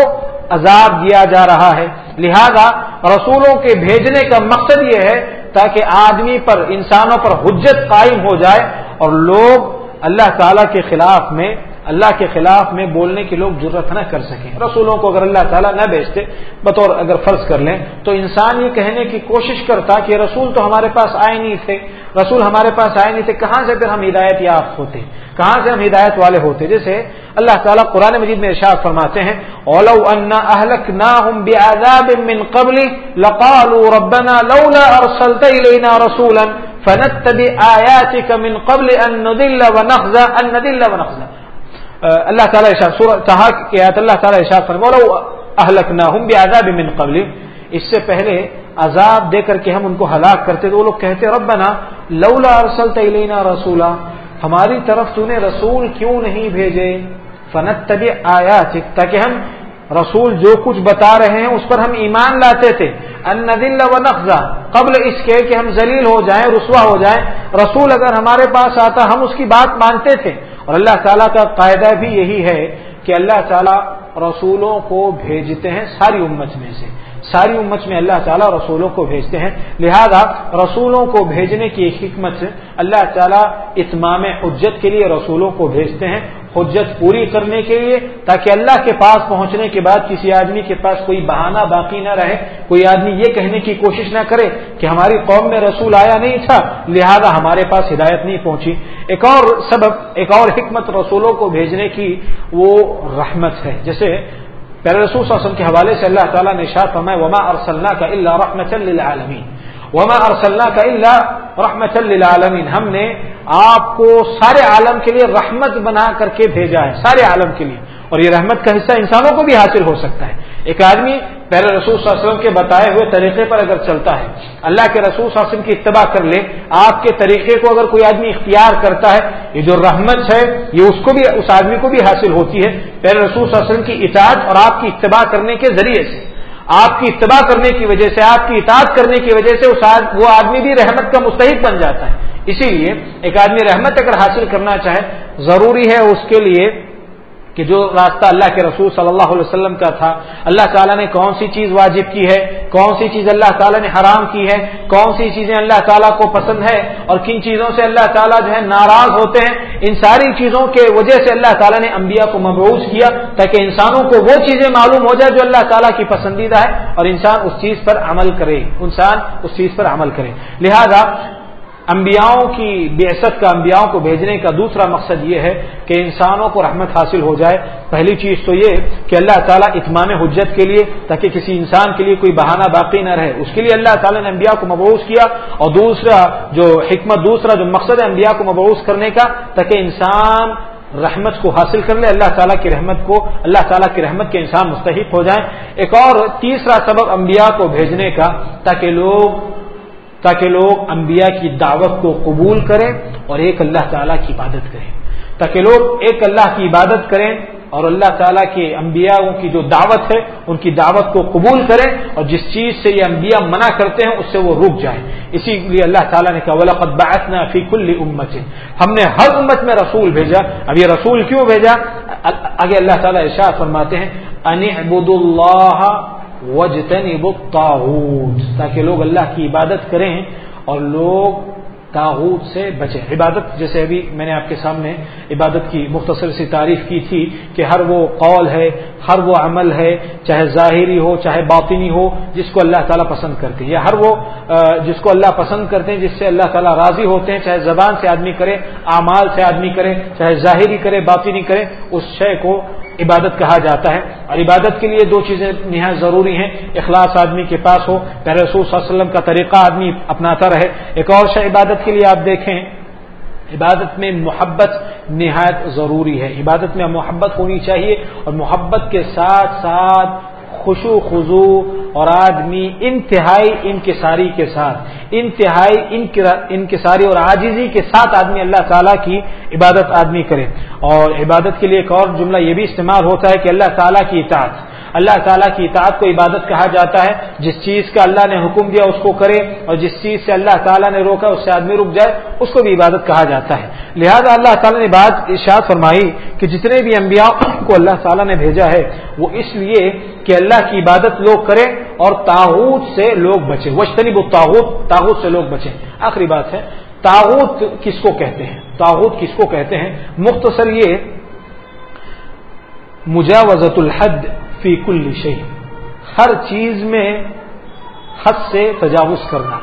عذاب دیا جا رہا ہے؟ لہذا رسولوں کے بھیجنے کا مقصد یہ ہے تاکہ آدمی پر، انسانوں پر حجت قائم ہو جائے اور لوگ اللہ تعالی کے خلاف میں اللہ کے خلاف میں بولنے کی لوگ ضرورت نہ کر سکیں۔ رسولوں کو اگر اللہ تعالیٰ نہ بیچتے بطور اگر فرض کر لیں، تو انسان یہ کہنے کی کوشش کرتا کہ رسول تو ہمارے پاس آئے نہیں تھے، رسول ہمارے پاس آئے نہیں تھے، کہاں سے پھر ہم ہدایت یافت ہوتے؟ کہاں سے ہم ہدایت والے ہوتے؟ جیسے اللہ تعالیٰ قرآن مجید میں ارشاد فرماتے ہیں، اولو ان اهلكناهم بعذاب من قبل لقالوا ربنا لولا ارسلت الينا رسولا فنتبع آياتك من قبل ان نضل ونخزى ان نضل ونخزى اللہ تعالیٰ ارشاد سورہ تہا کی آیت اللہ تعالیٰ ارشاد فرماتے اولو اهلكناهم بعذاب من قبل اس سے پہلے عذاب دے کر کے ہم ان کو ہلاک کرتے تو وہ لوگ کہتے، ربنا لولا ارسلت الینا رسولا. ہماری طرف تو نے رسول کیوں نہیں بھیجے؟ فنت طبی آیا تاکہ ہم رسول جو کچھ بتا رہے ہیں اس پر ہم ایمان لاتے تھے۔ ان دل و نقضہ قبل اس کے کہ ہم ذلیل ہو جائیں، رسوا ہو جائیں، رسول اگر ہمارے پاس آتا، ہم اس کی بات مانتے تھے۔ اور اللہ تعالیٰ کا قاعدہ بھی یہی ہے کہ اللہ تعالیٰ رسولوں کو بھیجتے ہیں ساری امت میں سے۔ ساری امت میں اللہ تعالیٰ رسولوں کو بھیجتے ہیں۔ لہذا رسولوں کو بھیجنے کی ایک حکمت اللہ تعالیٰ اتمام حجت کے لیے رسولوں کو بھیجتے ہیں۔ حجت پوری کرنے کے لیے تاکہ اللہ کے پاس پہنچنے کے بعد کسی آدمی کے پاس کوئی بہانہ باقی نہ رہے، کوئی آدمی یہ کہنے کی کوشش نہ کرے کہ ہماری قوم میں رسول آیا نہیں تھا، لہذا ہمارے پاس ہدایت نہیں پہنچی۔ ایک اور سبب، ایک اور حکمت رسولوں کو بھیجنے کی وہ رحمت ہے۔ جیسے پہلے رسول صلی اللہ علیہ وسلم کے حوالے سے اللہ تعالیٰ نے شاہ فرمایا، وما ارسلنا کا اللہ رحمت للعالمین وما ارسلنا کا اللہ رحمت للعالمین ہم نے آپ کو سارے عالم کے لیے رحمت بنا کر کے بھیجا ہے، سارے عالم کے لیے۔ اور یہ رحمت کا حصہ انسانوں کو بھی حاصل ہو سکتا ہے۔ ایک آدمی پہلے رسول صلی اللہ علیہ وسلم کے بتائے ہوئے طریقے پر اگر چلتا ہے، اللہ کے رسول صلی اللہ علیہ وسلم کی اتباع کر لے، آپ کے طریقے کو اگر کوئی آدمی اختیار کرتا ہے، یہ جو رحمت ہے، یہ اس کو بھی، اس آدمی کو بھی حاصل ہوتی ہے۔ پہلے رسول صلی اللہ علیہ وسلم کی اطاعت اور آپ کی اتباع کرنے کے ذریعے سے۔ آپ کی اتباع کرنے کی وجہ سے، آپ کی اطاعت کرنے کی وجہ سے اس وہ آدمی بھی رحمت کا مستحق بن جاتا ہے۔ اسی لیے ایک آدمی رحمت اگر حاصل کرنا چاہے، ضروری ہے اس کے لیے کہ جو راستہ اللہ کے رسول صلی اللہ علیہ وسلم کا تھا، اللہ تعالیٰ نے کون سی چیز واجب کی ہے؟ کون سی چیز اللہ تعالیٰ نے حرام کی ہے؟ کون سی چیزیں اللہ تعالیٰ کو پسند ہے اور کن چیزوں سے اللہ تعالیٰ جو ہے ناراض ہوتے ہیں؟ ان ساری چیزوں کے وجہ سے اللہ تعالیٰ نے انبیاء کو مبعوث کیا تاکہ انسانوں کو وہ چیزیں معلوم ہو جائے جو اللہ تعالیٰ کی پسندیدہ ہے، اور انسان اس چیز پر عمل کرے۔ انسان اس چیز پر عمل کرے۔ لہذا انبیاؤں کی بیست کا انبیاؤں کو بھیجنے کا دوسرا مقصد یہ ہے کہ انسانوں کو رحمت حاصل ہو جائے۔ پہلی چیز تو یہ کہ اللہ تعالیٰ اتمام حجت کے لیے تاکہ کسی انسان کے لیے کوئی بہانہ باقی نہ رہے۔ اس کے لیے اللہ تعالیٰ نے انبیاء کو مبوس کیا اور دوسرا جو حکمت، دوسرا جو مقصد ہے انبیاء کو مبوس کرنے کا، تاکہ انسان رحمت کو حاصل کر لے، اللہ تعالیٰ کی رحمت کو، اللہ تعالیٰ کی رحمت کے انسان مستحق ہو جائیں۔ ایک اور تیسرا سبب انبیاء کو بھیجنے کا، تاکہ لوگ تاکہ لوگ انبیاء کی دعوت کو قبول کریں اور ایک اللہ تعالیٰ کی عبادت کریں۔ تاکہ لوگ ایک اللہ کی عبادت کریں اور اللہ تعالیٰ کے انبیاء کی جو دعوت ہے، ان کی دعوت کو قبول کریں اور جس چیز سے یہ انبیاء منع کرتے ہیں، اس سے وہ رک جائیں۔ اسی لیے اللہ تعالیٰ نے کہا ولاقت باعثنا فی کل امت ہم نے ہر امت میں رسول بھیجا۔ اب یہ رسول کیوں بھیجا؟ آگے اللہ تعالیٰ ارشاد فرماتے ہیں ان اللہ وجتنب الطاغوت تاکہ لوگ اللہ کی عبادت کریں اور لوگ تاغوت سے بچیں۔ عبادت، جیسے ابھی میں نے آپ کے سامنے عبادت کی مختصر سی تعریف کی تھی کہ ہر وہ قول ہے، ہر وہ عمل ہے، چاہے ظاہری ہو، چاہے باطنی ہو، جس کو اللہ تعالیٰ پسند کرتے ہیں۔ یا ہر وہ جس کو اللہ پسند کرتے ہیں، جس سے اللہ تعالیٰ راضی ہوتے ہیں، چاہے زبان سے آدمی کرے، اعمال سے آدمی کرے، چاہے ظاہری کرے، باطنی کرے، اس شے کو عبادت کہا جاتا ہے اور عبادت کے لیے دو چیزیں نہایت ضروری ہیں۔ اخلاص آدمی کے پاس ہو۔ پہلے رسول صلی اللہ علیہ وسلم کا طریقہ آدمی اپناتا رہے۔ ایک اور شے عبادت کے لیے آپ دیکھیں۔ عبادت میں محبت نہایت ضروری ہے۔ عبادت میں محبت ہونی چاہیے اور محبت کے ساتھ ساتھ خوشو خزو اور آدمی انتہائی انکساری کے ساتھ۔ انتہائی انکساری اور عاجزی کے ساتھ آدمی اللہ تعالیٰ کی عبادت آدمی کرے اور عبادت کے لیے ایک اور جملہ یہ بھی استعمال ہوتا ہے کہ اللہ تعالیٰ کی اطاعت اللہ تعالیٰ کی اطاعت کو عبادت کہا جاتا ہے۔ جس چیز کا اللہ نے حکم دیا اس کو کرے اور جس چیز سے اللہ تعالیٰ نے روکا اس سے آدمی رک جائے، اس کو بھی عبادت کہا جاتا ہے۔ لہذا اللہ تعالیٰ نے بات ارشاد فرمائی کہ جتنے بھی انبیاء کو اللہ تعالیٰ نے بھیجا ہے، وہ اس لیے کہ اللہ کی عبادت لوگ کریں اور تاحود سے لوگ بچیں۔ وشتنی وہ تاحود تاحود سے لوگ بچیں۔ آخری بات ہے تاحود کس کو کہتے ہیں؟ تاحود کس کو کہتے ہیں؟ مختصر یہ مجاوزت الحد فی کل شہی ہر چیز میں حد سے تجاوز کرنا۔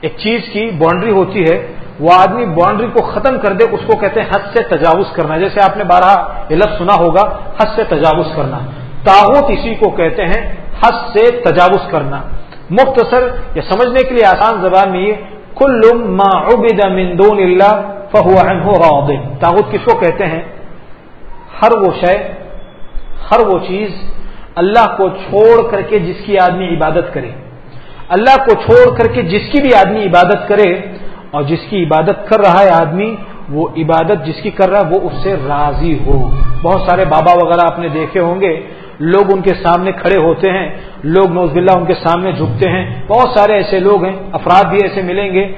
ایک چیز کی باؤنڈری ہوتی ہے، وہ آدمی باؤنڈری کو ختم کر دے، اس کو کہتے ہیں حد سے تجاوز کرنا۔ جیسے آپ نے بارہ لفظ سنا ہوگا، حد سے تجاوز کرنا۔ تاغوت اسی کو کہتے ہیں، حد سے تجاوز کرنا۔ مختصر یا سمجھنے کے لیے آسان زبان میں یہ کل ما عبد من دون اللہ فہو راض۔ تاغوت کس کو کہتے ہیں؟ ہر وہ شے ہر وہ چیز اللہ کو چھوڑ کر کے جس کی آدمی عبادت کرے۔ اللہ کو چھوڑ کر کے جس کی بھی آدمی عبادت کرے اور جس کی عبادت کر رہا ہے آدمی، وہ عبادت جس کی کر رہا ہے، وہ اس سے راضی ہو۔ بہت سارے بابا وغیرہ آپ نے دیکھے ہوں گے۔ لوگ ان کے سامنے کھڑے ہوتے ہیں۔ لوگ نوز باللہ ان کے سامنے جھکتے ہیں۔ بہت سارے ایسے لوگ ہیں، افراد بھی ایسے ملیں گے۔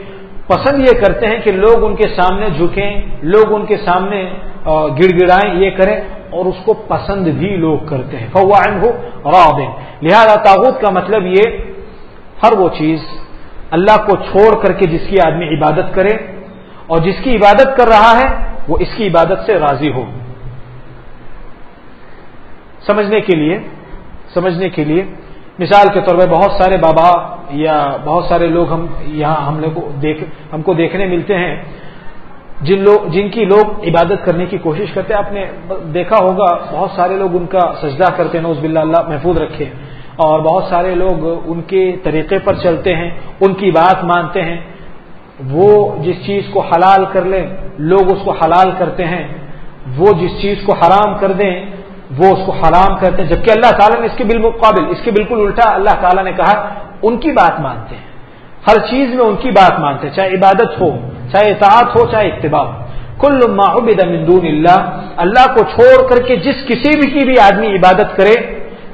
پسند یہ کرتے ہیں کہ لوگ ان کے سامنے جھکیں، لوگ ان کے سامنے گڑ گڑائیں یہ کریں اور اس کو پسند بھی لوگ کرتے ہیں۔ فوائن ہو رابن لہذا تاغت کا مطلب یہ ہر وہ چیز اللہ کو چھوڑ کر کے جس کی آدمی عبادت کرے اور جس کی عبادت کر رہا ہے وہ اس کی عبادت سے راضی ہو۔ سمجھنے کے لیے، سمجھنے کے لیے۔ مثال کے طور پہ بہت سارے بابا یا بہت سارے لوگ ہم یہاں ہم لوگ دیکھ، ہم کو دیکھنے ملتے ہیں۔ جن لوگ جن کی لوگ عبادت کرنے کی کوشش کرتے ہیں، آپ نے دیکھا ہوگا، بہت سارے لوگ ان کا سجدہ کرتے ہیں نوز باللہ، اللہ محفوظ رکھے اور بہت سارے لوگ ان کے طریقے پر چلتے ہیں، ان کی بات مانتے ہیں۔ وہ جس چیز کو حلال کر لیں، لوگ اس کو حلال کرتے ہیں۔ وہ جس چیز کو حرام کر دیں، وہ اس کو حرام کرتے ہیں۔ جبکہ اللہ تعالیٰ نے اس کے بالمقابل اس کے بالکل الٹا اللہ تعالیٰ نے کہا، ان کی بات مانتے ہیں۔ ہر چیز میں ان کی بات مانتے ہیں، چاہے عبادت ہو چاہے اطاعت ہو، چاہے اتباع ہو۔ کل معبد من دون اللہ اللہ کو چھوڑ کر کے جس کسی بھی کی بھی آدمی عبادت کرے،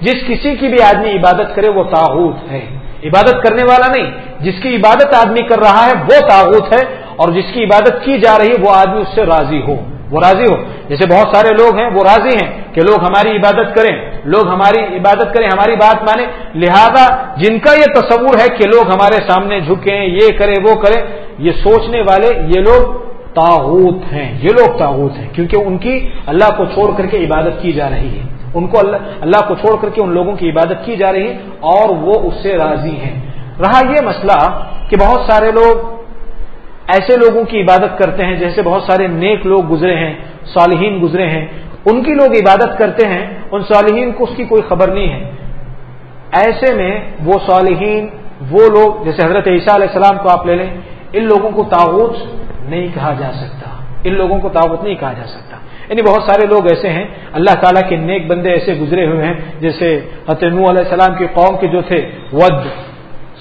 جس کسی کی بھی آدمی عبادت کرے، وہ تاغوت ہے۔ عبادت کرنے والا نہیں، جس کی عبادت آدمی کر رہا ہے، وہ تاغوت ہے، اور جس کی عبادت کی جا رہی ہے، وہ آدمی اس سے راضی ہو۔ وہ راضی ہو۔ جیسے بہت سارے لوگ ہیں، وہ راضی ہیں کہ لوگ ہماری عبادت کریں، لوگ ہماری عبادت کریں، ہماری بات مانیں۔ لہذا جن کا یہ تصور ہے کہ لوگ ہمارے سامنے جھکیں، یہ کریں، وہ کریں، یہ سوچنے والے یہ لوگ تاغوت ہیں۔ یہ لوگ تاغوت ہیں، کیونکہ ان کی اللہ کو چھوڑ کر کے عبادت کی جا رہی ہے۔ ان کو اللہ اللہ کو چھوڑ کر کے ان لوگوں کی عبادت کی جا رہی ہے اور وہ اس سے راضی ہیں۔ رہا یہ مسئلہ کہ بہت سارے لوگ ایسے لوگوں کی عبادت کرتے ہیں جیسے بہت سارے نیک لوگ گزرے ہیں، صالحین گزرے ہیں، ان کی لوگ عبادت کرتے ہیں، ان صالحین کو اس کی کوئی خبر نہیں ہے۔ ایسے میں وہ صالحین، وہ لوگ، جیسے حضرت عیسیٰ علیہ السلام کو آپ لے لیں، ان لوگوں کو تاغوت نہیں کہا جا سکتا۔ ان لوگوں کو تعوت نہیں کہا جا سکتا۔ یعنی بہت سارے لوگ ایسے ہیں، اللہ تعالیٰ کے نیک بندے ایسے گزرے ہوئے ہیں، جیسے نو علیہ السلام کی قوم کے جو تھے، ود،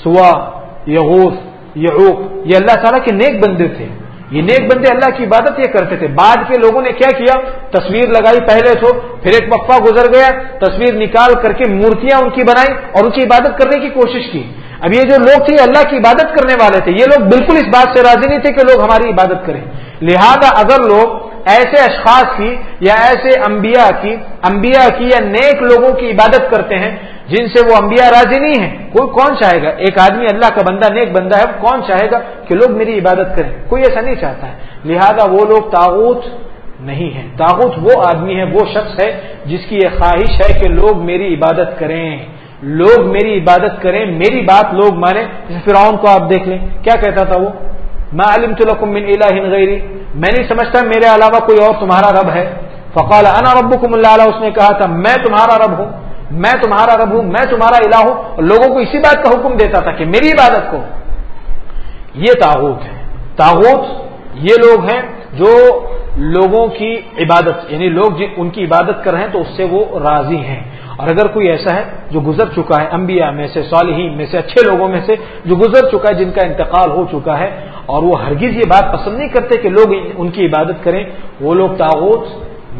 سوا، یغوث یعوق یہ اللہ تعالیٰ کے نیک بندے تھے۔ یہ نیک بندے اللہ کی عبادت یہ کرتے تھے۔ بعد کے لوگوں نے کیا کیا؟ تصویر لگائی پہلے سو پھر ایک وقفہ گزر گیا، تصویر نکال کر کے مورتیاں ان کی بنائی اور ان کی عبادت کرنے کی کوشش کی۔ اب یہ جو لوگ تھے اللہ کی عبادت کرنے والے تھے۔ یہ لوگ بالکل اس بات سے راضی نہیں تھے کہ لوگ ہماری عبادت کریں۔ لہذا اگر لوگ ایسے اشخاص کی یا ایسے انبیاء کی انبیاء کی یا نیک لوگوں کی عبادت کرتے ہیں جن سے وہ انبیاء راضی نہیں ہیں۔ کوئی کون چاہے گا؟ ایک آدمی اللہ کا بندہ، نیک بندہ ہے، کون چاہے گا کہ لوگ میری عبادت کریں؟ کوئی ایسا نہیں چاہتا ہے۔ لہذا وہ لوگ تاغوت نہیں ہے تاغوت وہ آدمی ہے، وہ شخص ہے جس کی یہ خواہش ہے کہ لوگ میری عبادت کریں۔ لوگ میری عبادت کریں، میری بات لوگ مانیں۔ جیسے فرعون کو آپ دیکھ لیں، کیا کہتا تھا وہ؟ میں علم من الہ غیری میں نہیں سمجھتا میرے علاوہ کوئی اور تمہارا رب ہے۔ فقال، انا ربکم اللہ اس نے کہا تھا میں تمہارا رب ہوں، میں تمہارا رب ہوں، میں تمہارا الہ ہوں۔ لوگوں کو اسی بات کا حکم دیتا تھا کہ میری عبادت کو۔ یہ تاغوت ہے۔ تاغوت یہ لوگ ہیں جو لوگوں کی عبادت یعنی لوگ ان کی عبادت کر رہے ہیں تو اس سے وہ راضی ہیں۔ اور اگر کوئی ایسا ہے جو گزر چکا ہے، انبیاء میں سے، صالحین میں سے، اچھے لوگوں میں سے، جو گزر چکا ہے، جن کا انتقال ہو چکا ہے، اور وہ ہرگز یہ بات پسند نہیں کرتے کہ لوگ ان کی عبادت کریں، وہ لوگ تاغوت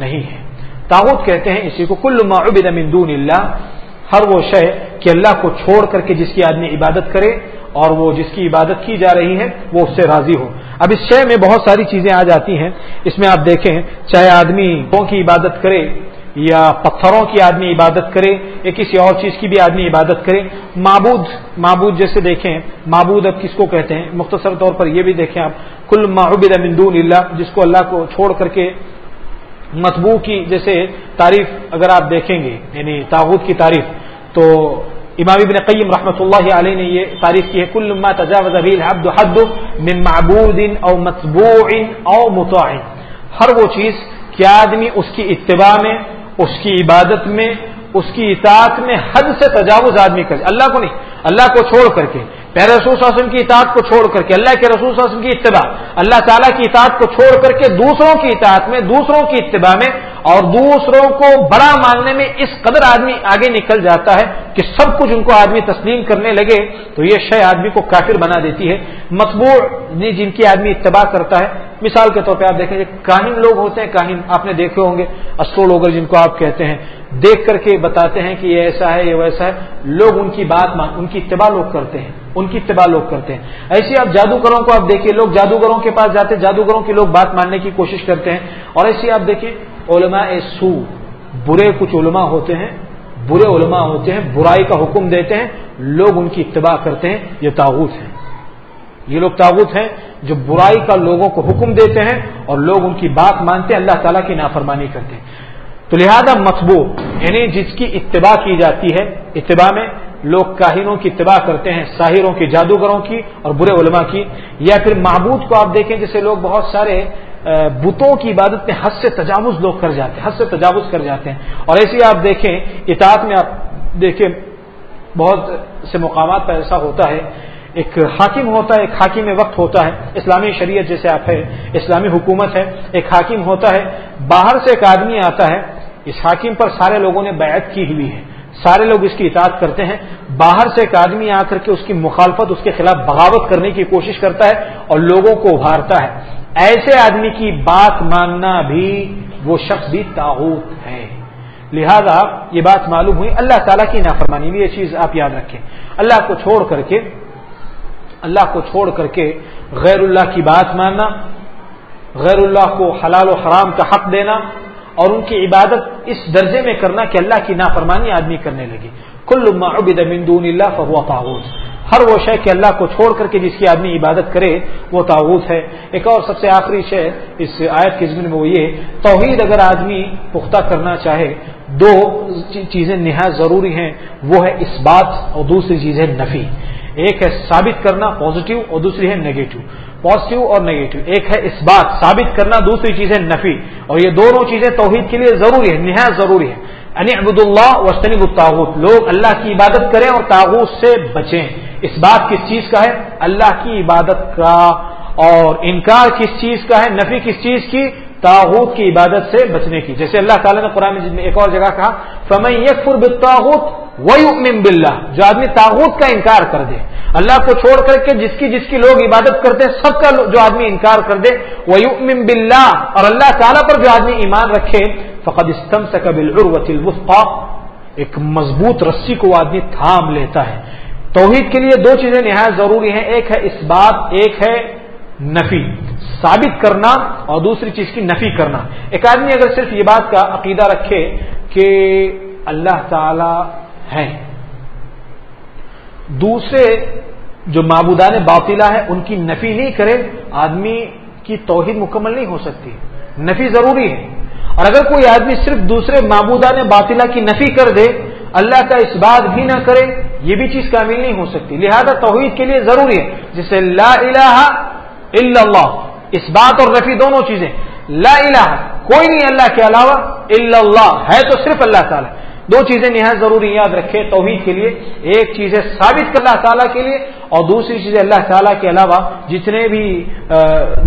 نہیں ہیں۔ تاغوت کہتے ہیں اسی کو، کل معبد من دون اللہ ہر وہ شے کہ اللہ کو چھوڑ کر کے جس کی آدمی عبادت کرے اور وہ جس کی عبادت کی جا رہی ہے، وہ اس سے راضی ہو۔ اب اس شے میں بہت ساری چیزیں آ جاتی ہیں۔ اس میں آپ دیکھیں، چاہے آدمی کی عبادت کرے یا پتھروں کی آدمی عبادت کرے، یا کسی اور چیز کی بھی آدمی عبادت کرے، معبود معبود جیسے دیکھیں، معبود اب کس کو کہتے ہیں؟ مختصر طور پر یہ بھی دیکھیں آپ، کل معبد مندون اللہ، جس کو اللہ کو چھوڑ کر کے متبو کی جیسے تعریف اگر آپ دیکھیں گے یعنی تاغت کی تعریف، تو امام ابن قیم رحمۃ اللہ علیہ نے یہ تعریف کی ہے، کل ما تجاوز حد حد من معبود او متبوع او مطاع۔ ہر وہ چیز، کیا آدمی اس کی اتباع میں اس کی عبادت میں، اس کی اطاعت میں حد سے تجاوز آدمی کر اللہ کو نہیں، اللہ کو چھوڑ کر کے پہلے رسول صلی اللہ علیہ وسلم کی اطاعت کو چھوڑ کر کے، اللہ کے رسول صلی اللہ علیہ وسلم کی اتباع، اللہ تعالیٰ کی اطاعت کو چھوڑ کر کے دوسروں کی اطاعت میں، دوسروں کی اتباع میں، اور دوسروں کو بڑا ماننے میں اس قدر آدمی آگے نکل جاتا ہے کہ سب کچھ ان کو آدمی تسلیم کرنے لگے، تو یہ شے آدمی کو کافر بنا دیتی ہے۔ مطبوع جن کی آدمی اتباع کرتا ہے، مثال کے طور پہ آپ دیکھیں کاہن لوگ ہوتے ہیں، کاہن آپ نے دیکھے ہوں گے اسٹرولوگر جن کو آپ کہتے ہیں۔ دیکھ کر کے بتاتے ہیں کہ یہ ایسا ہے، یہ ویسا ہے۔ لوگ ان کی بات مان، ان کی اتباع لوگ کرتے ہیں۔ ان کی اتباع لوگ کرتے ہیں۔ ایسے آپ جادوگروں کو آپ دیکھیے، لوگ جادوگروں کے پاس جاتے ہیں، جادوگروں کے لوگ بات ماننے کی کوشش کرتے ہیں۔ اور ایسے آپ دیکھیں علماء سو، برے کچھ علماء ہوتے ہیں، برے علماء ہوتے ہیں، برائی کا حکم دیتے ہیں، لوگ ان کی اتباع کرتے ہیں، یہ تاغوت ہیں یہ لوگ تاغوت ہیں جو برائی کا لوگوں کو حکم دیتے ہیں اور لوگ ان کی بات مانتے ہیں، اللہ تعالیٰ کی نافرمانی کرتے ہیں۔ تو لہذا مطبوع یعنی جس کی اتباع کی جاتی ہے، اتباع میں لوگ کاہنوں کی اتباع کرتے ہیں، ساحروں کی، جادوگروں کی اور برے علماء کی، یا پھر معبود کو آپ دیکھیں جیسے لوگ بہت سارے بتوں کی عبادت میں حد سے تجاوز لوگ کر جاتے ہیں، حد سے تجاوز کر جاتے ہیں۔ اور ایسے آپ دیکھیں، اطاعت میں آپ دیکھیں، بہت سے مقامات پر ایسا ہوتا ہے، ایک حاکم ہوتا ہے، ایک حاکم وقت ہوتا ہے۔ اسلامی شریعت جیسے آپ ہے اسلامی حکومت ہے، ایک حاکم ہوتا ہے، باہر سے ایک آدمی آتا ہے، اس حاکم پر سارے لوگوں نے بیعت کی ہوئی ہے۔ سارے لوگ اس کی اطاعت کرتے ہیں، باہر سے ایک آدمی آ کر کے اس کی مخالفت، اس کے خلاف بغاوت کرنے کی کوشش کرتا ہے اور لوگوں کو ابھارتا ہے۔ ایسے آدمی کی بات ماننا بھی وہ شخص بھی تاحت ہے۔ لہذا یہ بات معلوم ہوئی۔ اللہ تعالیٰ کی نافرمانی بھی یہ چیز آپ یاد رکھیں۔ اللہ کو چھوڑ کر کے، اللہ کو چھوڑ کر کے غیر اللہ کی بات ماننا، غیر اللہ کو حلال و حرام کا حق دینا اور ان کی عبادت اس درجے میں کرنا کہ اللہ کی نافرمانی آدمی کرنے لگی کل عبد من دون اللہ فهو طاغوت۔ ہر وہ شے کہ اللہ کو چھوڑ کر کے جس کی آدمی عبادت کرے، وہ تعوت ہے۔ ایک اور سب سے آخری شے اس آیت کے ضمن میں وہ یہ، توحید اگر آدمی پختہ کرنا چاہے، دو چیزیں نہایت ضروری ہیں۔ وہ ہے اس بات اور دوسری چیز ہے نفی۔ ایک ہے ثابت کرنا پازیٹو اور دوسری ہے نیگیٹو پازیٹو اور نیگیٹو ایک ہے اس بات، ثابت کرنا، دوسری چیز ہے نفی. اور یہ دونوں چیزیں توحید کے لیے ضروری ہے نہایت ضروری ہے یعنی عبد اللہ وسطنب الطاغت لوگ اللہ کی عبادت کریں اور تاغوت سے بچیں. اس بات کس چیز کا ہے؟ اللہ کی عبادت کا. اور انکار کس چیز کا ہے؟ نفی کس چیز کی؟ تاغوت کی عبادت سے بچنے کی۔ جیسے اللہ تعالیٰ نے قرآن میں ایک اور جگہ کہا، فمن یکفر بالطاغوت ویؤمن باللہ جو آدمی تاغوت کا انکار کر دے، اللہ کو چھوڑ کر کے جس کی جس کی لوگ عبادت کرتے ہیں، سب کا جو آدمی انکار کر دے ویؤمن باللہ اور اللہ تعالیٰ پر جو آدمی ایمان رکھے، فقد استم سے قبل ایک مضبوط رسی کو آدمی تھام لیتا ہے۔ توحید کے لیے دو چیزیں نہایت ضروری ہیں، ایک ہے اس بات ایک ہے نفی۔ ثابت کرنا اور دوسری چیز کی نفی کرنا۔ ایک آدمی اگر صرف یہ بات کا عقیدہ رکھے کہ اللہ تعالی ہے دوسرے جو معبودان باطلا ہے ان کی نفی نہیں کرے، آدمی کی توحید مکمل نہیں ہو سکتی۔ نفی ضروری ہے۔ اور اگر کوئی آدمی صرف دوسرے معبودان باطلا کی نفی کر دے، اللہ کا اس بات بھی نہ کرے، یہ بھی چیز کامل نہیں ہو سکتی۔ لہذا توحید کے لیے ضروری ہے، جسے لا الہ الا اللہ اس بات اور نفی دونوں چیزیں۔ لا الہ، کوئی نہیں اللہ کے علاوہ الا اللہ، ہے تو صرف اللہ تعالیٰ۔ دو چیزیں نہایت ضروری یاد رکھے توحید کے لیے۔ ایک چیز ہے ثابت کر اللہ تعالیٰ کے لیے اور دوسری چیزیں اللہ تعالیٰ کے علاوہ جتنے بھی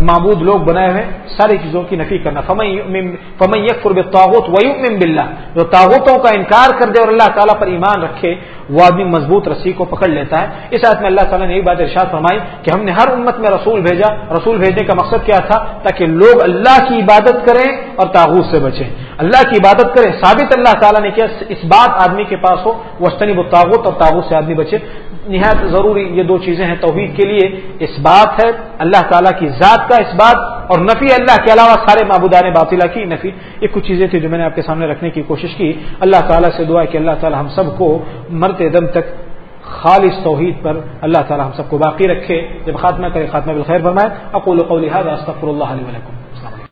معبود لوگ بنائے ہوئے، ساری چیزوں کی نفی کرنا۔ فمن یک قرب تعوت ویؤمن باللہ۔ جو تعوتوں کا انکار کر دے اور اللہ تعالیٰ پر ایمان رکھے، وہ آدمی مضبوط رسی کو پکڑ لیتا ہے۔ اس آیت میں اللہ تعالیٰ نے یہ بات ارشاد فرمائی کہ ہم نے ہر امت میں رسول بھیجا۔ رسول بھیجنے کا مقصد کیا تھا؟ تاکہ لوگ اللہ کی عبادت کریں اور تاغوت سے بچیں۔ اللہ کی عبادت کریں۔ ثابت اللہ تعالیٰ نے کیا، اس بات آدمی کے پاس ہو وسطنی و اور تاغوت سے آدمی بچے۔ نہایت ضروری یہ دو چیزیں ہیں توحید کے لیے، اس بات ہے، اللہ تعالیٰ کی ذات کا اس بات، اور نفی اللہ کے علاوہ سارے معبودان باطلا کی نفی۔ یہ کچھ چیزیں تھیں جو میں نے آپ کے سامنے رکھنے کی کوشش کی۔ اللہ تعالیٰ سے دعا کہ اللہ تعالیٰ ہم سب کو مرتے دم تک خالص توحید پر اللہ تعالیٰ ہم سب کو باقی رکھے۔ جب خاتمہ کرے، خاتمہ بالخیر فرمائے۔ اقول قولی هذا استغفر اللہ علیہ وسلم